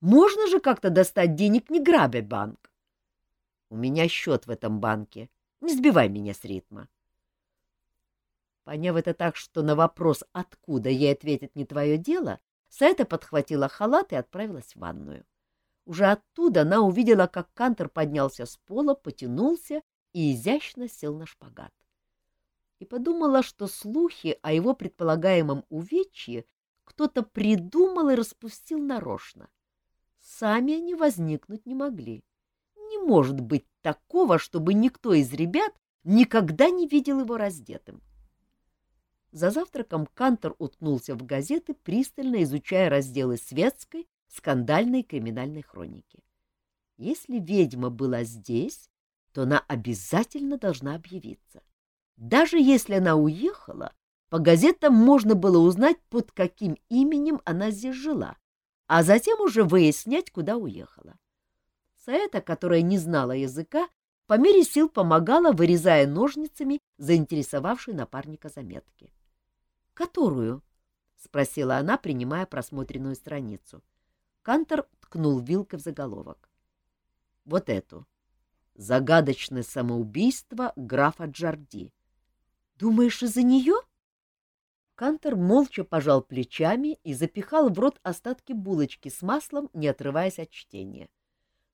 Можно же как-то достать денег, не грабя банк? У меня счет в этом банке. Не сбивай меня с ритма. Поняв это так, что на вопрос, откуда ей ответит не твое дело, Саэта подхватила халат и отправилась в ванную. Уже оттуда она увидела, как Кантер поднялся с пола, потянулся и изящно сел на шпагат. И подумала, что слухи о его предполагаемом увечье кто-то придумал и распустил нарочно. Сами они возникнуть не могли. Не может быть такого, чтобы никто из ребят никогда не видел его раздетым. За завтраком Кантор уткнулся в газеты, пристально изучая разделы светской, скандальной криминальной хроники. Если ведьма была здесь, то она обязательно должна объявиться. Даже если она уехала, по газетам можно было узнать, под каким именем она здесь жила, а затем уже выяснять, куда уехала. Саэта, которая не знала языка, по мере сил помогала, вырезая ножницами заинтересовавшей напарника заметки. Которую? — спросила она, принимая просмотренную страницу. Кантор ткнул вилкой в заголовок. — Вот эту. Загадочное самоубийство графа Джарди. — Думаешь, из-за нее? Кантор молча пожал плечами и запихал в рот остатки булочки с маслом, не отрываясь от чтения.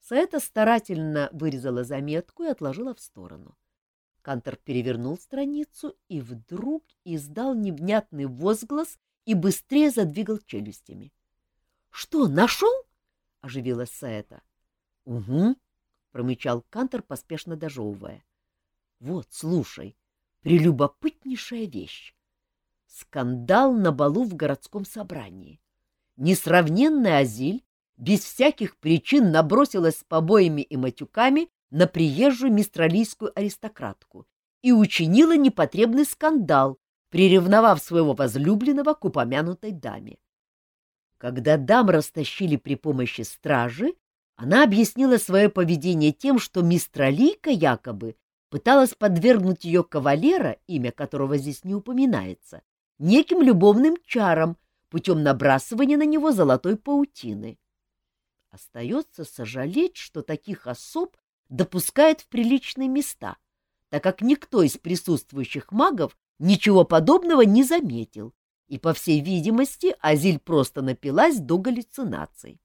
Саэта старательно вырезала заметку и отложила в сторону. Кантор перевернул страницу и вдруг издал невнятный возглас и быстрее задвигал челюстями. — Что, нашел? — оживилась Саэта. — Угу, — промычал Кантор, поспешно дожевывая. — Вот, слушай, прелюбопытнейшая вещь. Скандал на балу в городском собрании. Несравненный Азиль без всяких причин набросилась с побоями и матюками на приезжую мистралийскую аристократку и учинила непотребный скандал, приревновав своего возлюбленного к упомянутой даме. Когда дам растащили при помощи стражи, она объяснила свое поведение тем, что мистралийка якобы пыталась подвергнуть ее кавалера, имя которого здесь не упоминается, неким любовным чарам путем набрасывания на него золотой паутины. Остается сожалеть, что таких особ допускает в приличные места, так как никто из присутствующих магов ничего подобного не заметил, и, по всей видимости, Азиль просто напилась до галлюцинаций.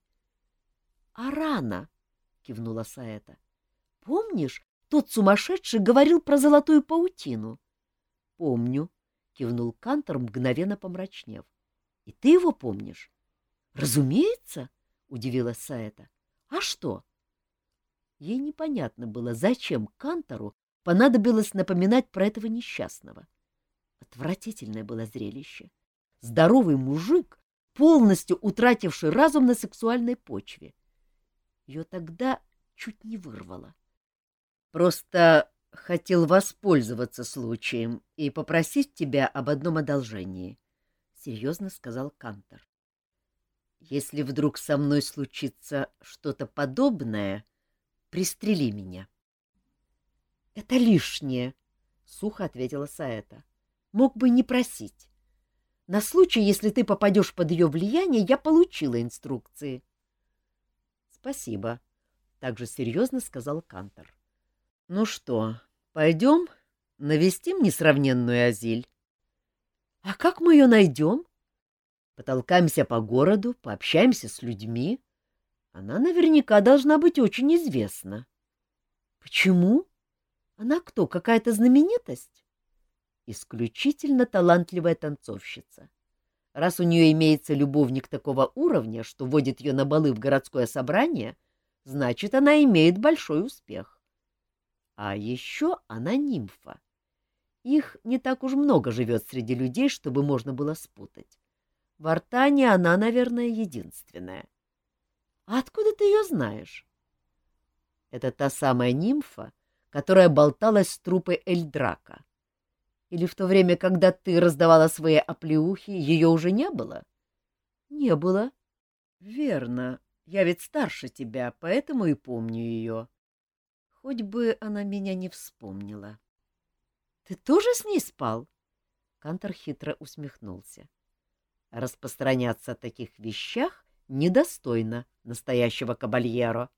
— А рано, — кивнула Саэта. — Помнишь, тот сумасшедший говорил про золотую паутину? — Помню, — кивнул Кантор, мгновенно помрачнев. — И ты его помнишь? — Разумеется, — удивилась Саэта. — А что? — Ей непонятно было, зачем Кантору понадобилось напоминать про этого несчастного. Отвратительное было зрелище. Здоровый мужик, полностью утративший разум на сексуальной почве. Ее тогда чуть не вырвало. Просто хотел воспользоваться случаем и попросить тебя об одном одолжении, — серьезно сказал Кантор. Если вдруг со мной случится что-то подобное, Пристрели меня. — Это лишнее, — сухо ответила Саэта. — Мог бы не просить. На случай, если ты попадешь под ее влияние, я получила инструкции. — Спасибо, — также серьезно сказал Кантор. — Ну что, пойдем навестим несравненную Азиль? — А как мы ее найдем? — Потолкаемся по городу, пообщаемся с людьми. Она наверняка должна быть очень известна. — Почему? Она кто, какая-то знаменитость? Исключительно талантливая танцовщица. Раз у нее имеется любовник такого уровня, что водит ее на балы в городское собрание, значит, она имеет большой успех. А еще она нимфа. Их не так уж много живет среди людей, чтобы можно было спутать. В Артане она, наверное, единственная. — а откуда ты ее знаешь? Это та самая нимфа, которая болталась с трупой Эльдрака. Или в то время, когда ты раздавала свои оплеухи, ее уже не было? Не было. Верно. Я ведь старше тебя, поэтому и помню ее. Хоть бы она меня не вспомнила. Ты тоже с ней спал? Кантор хитро усмехнулся. Распространяться о таких вещах недостойно настоящего кабальеро.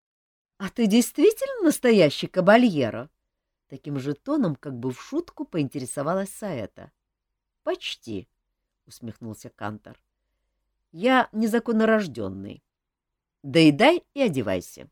— А ты действительно настоящий кабальеро? Таким же тоном, как бы в шутку, поинтересовалась Саэта. — Почти, — усмехнулся Кантор. — Я незаконнорожденный. Доедай и одевайся.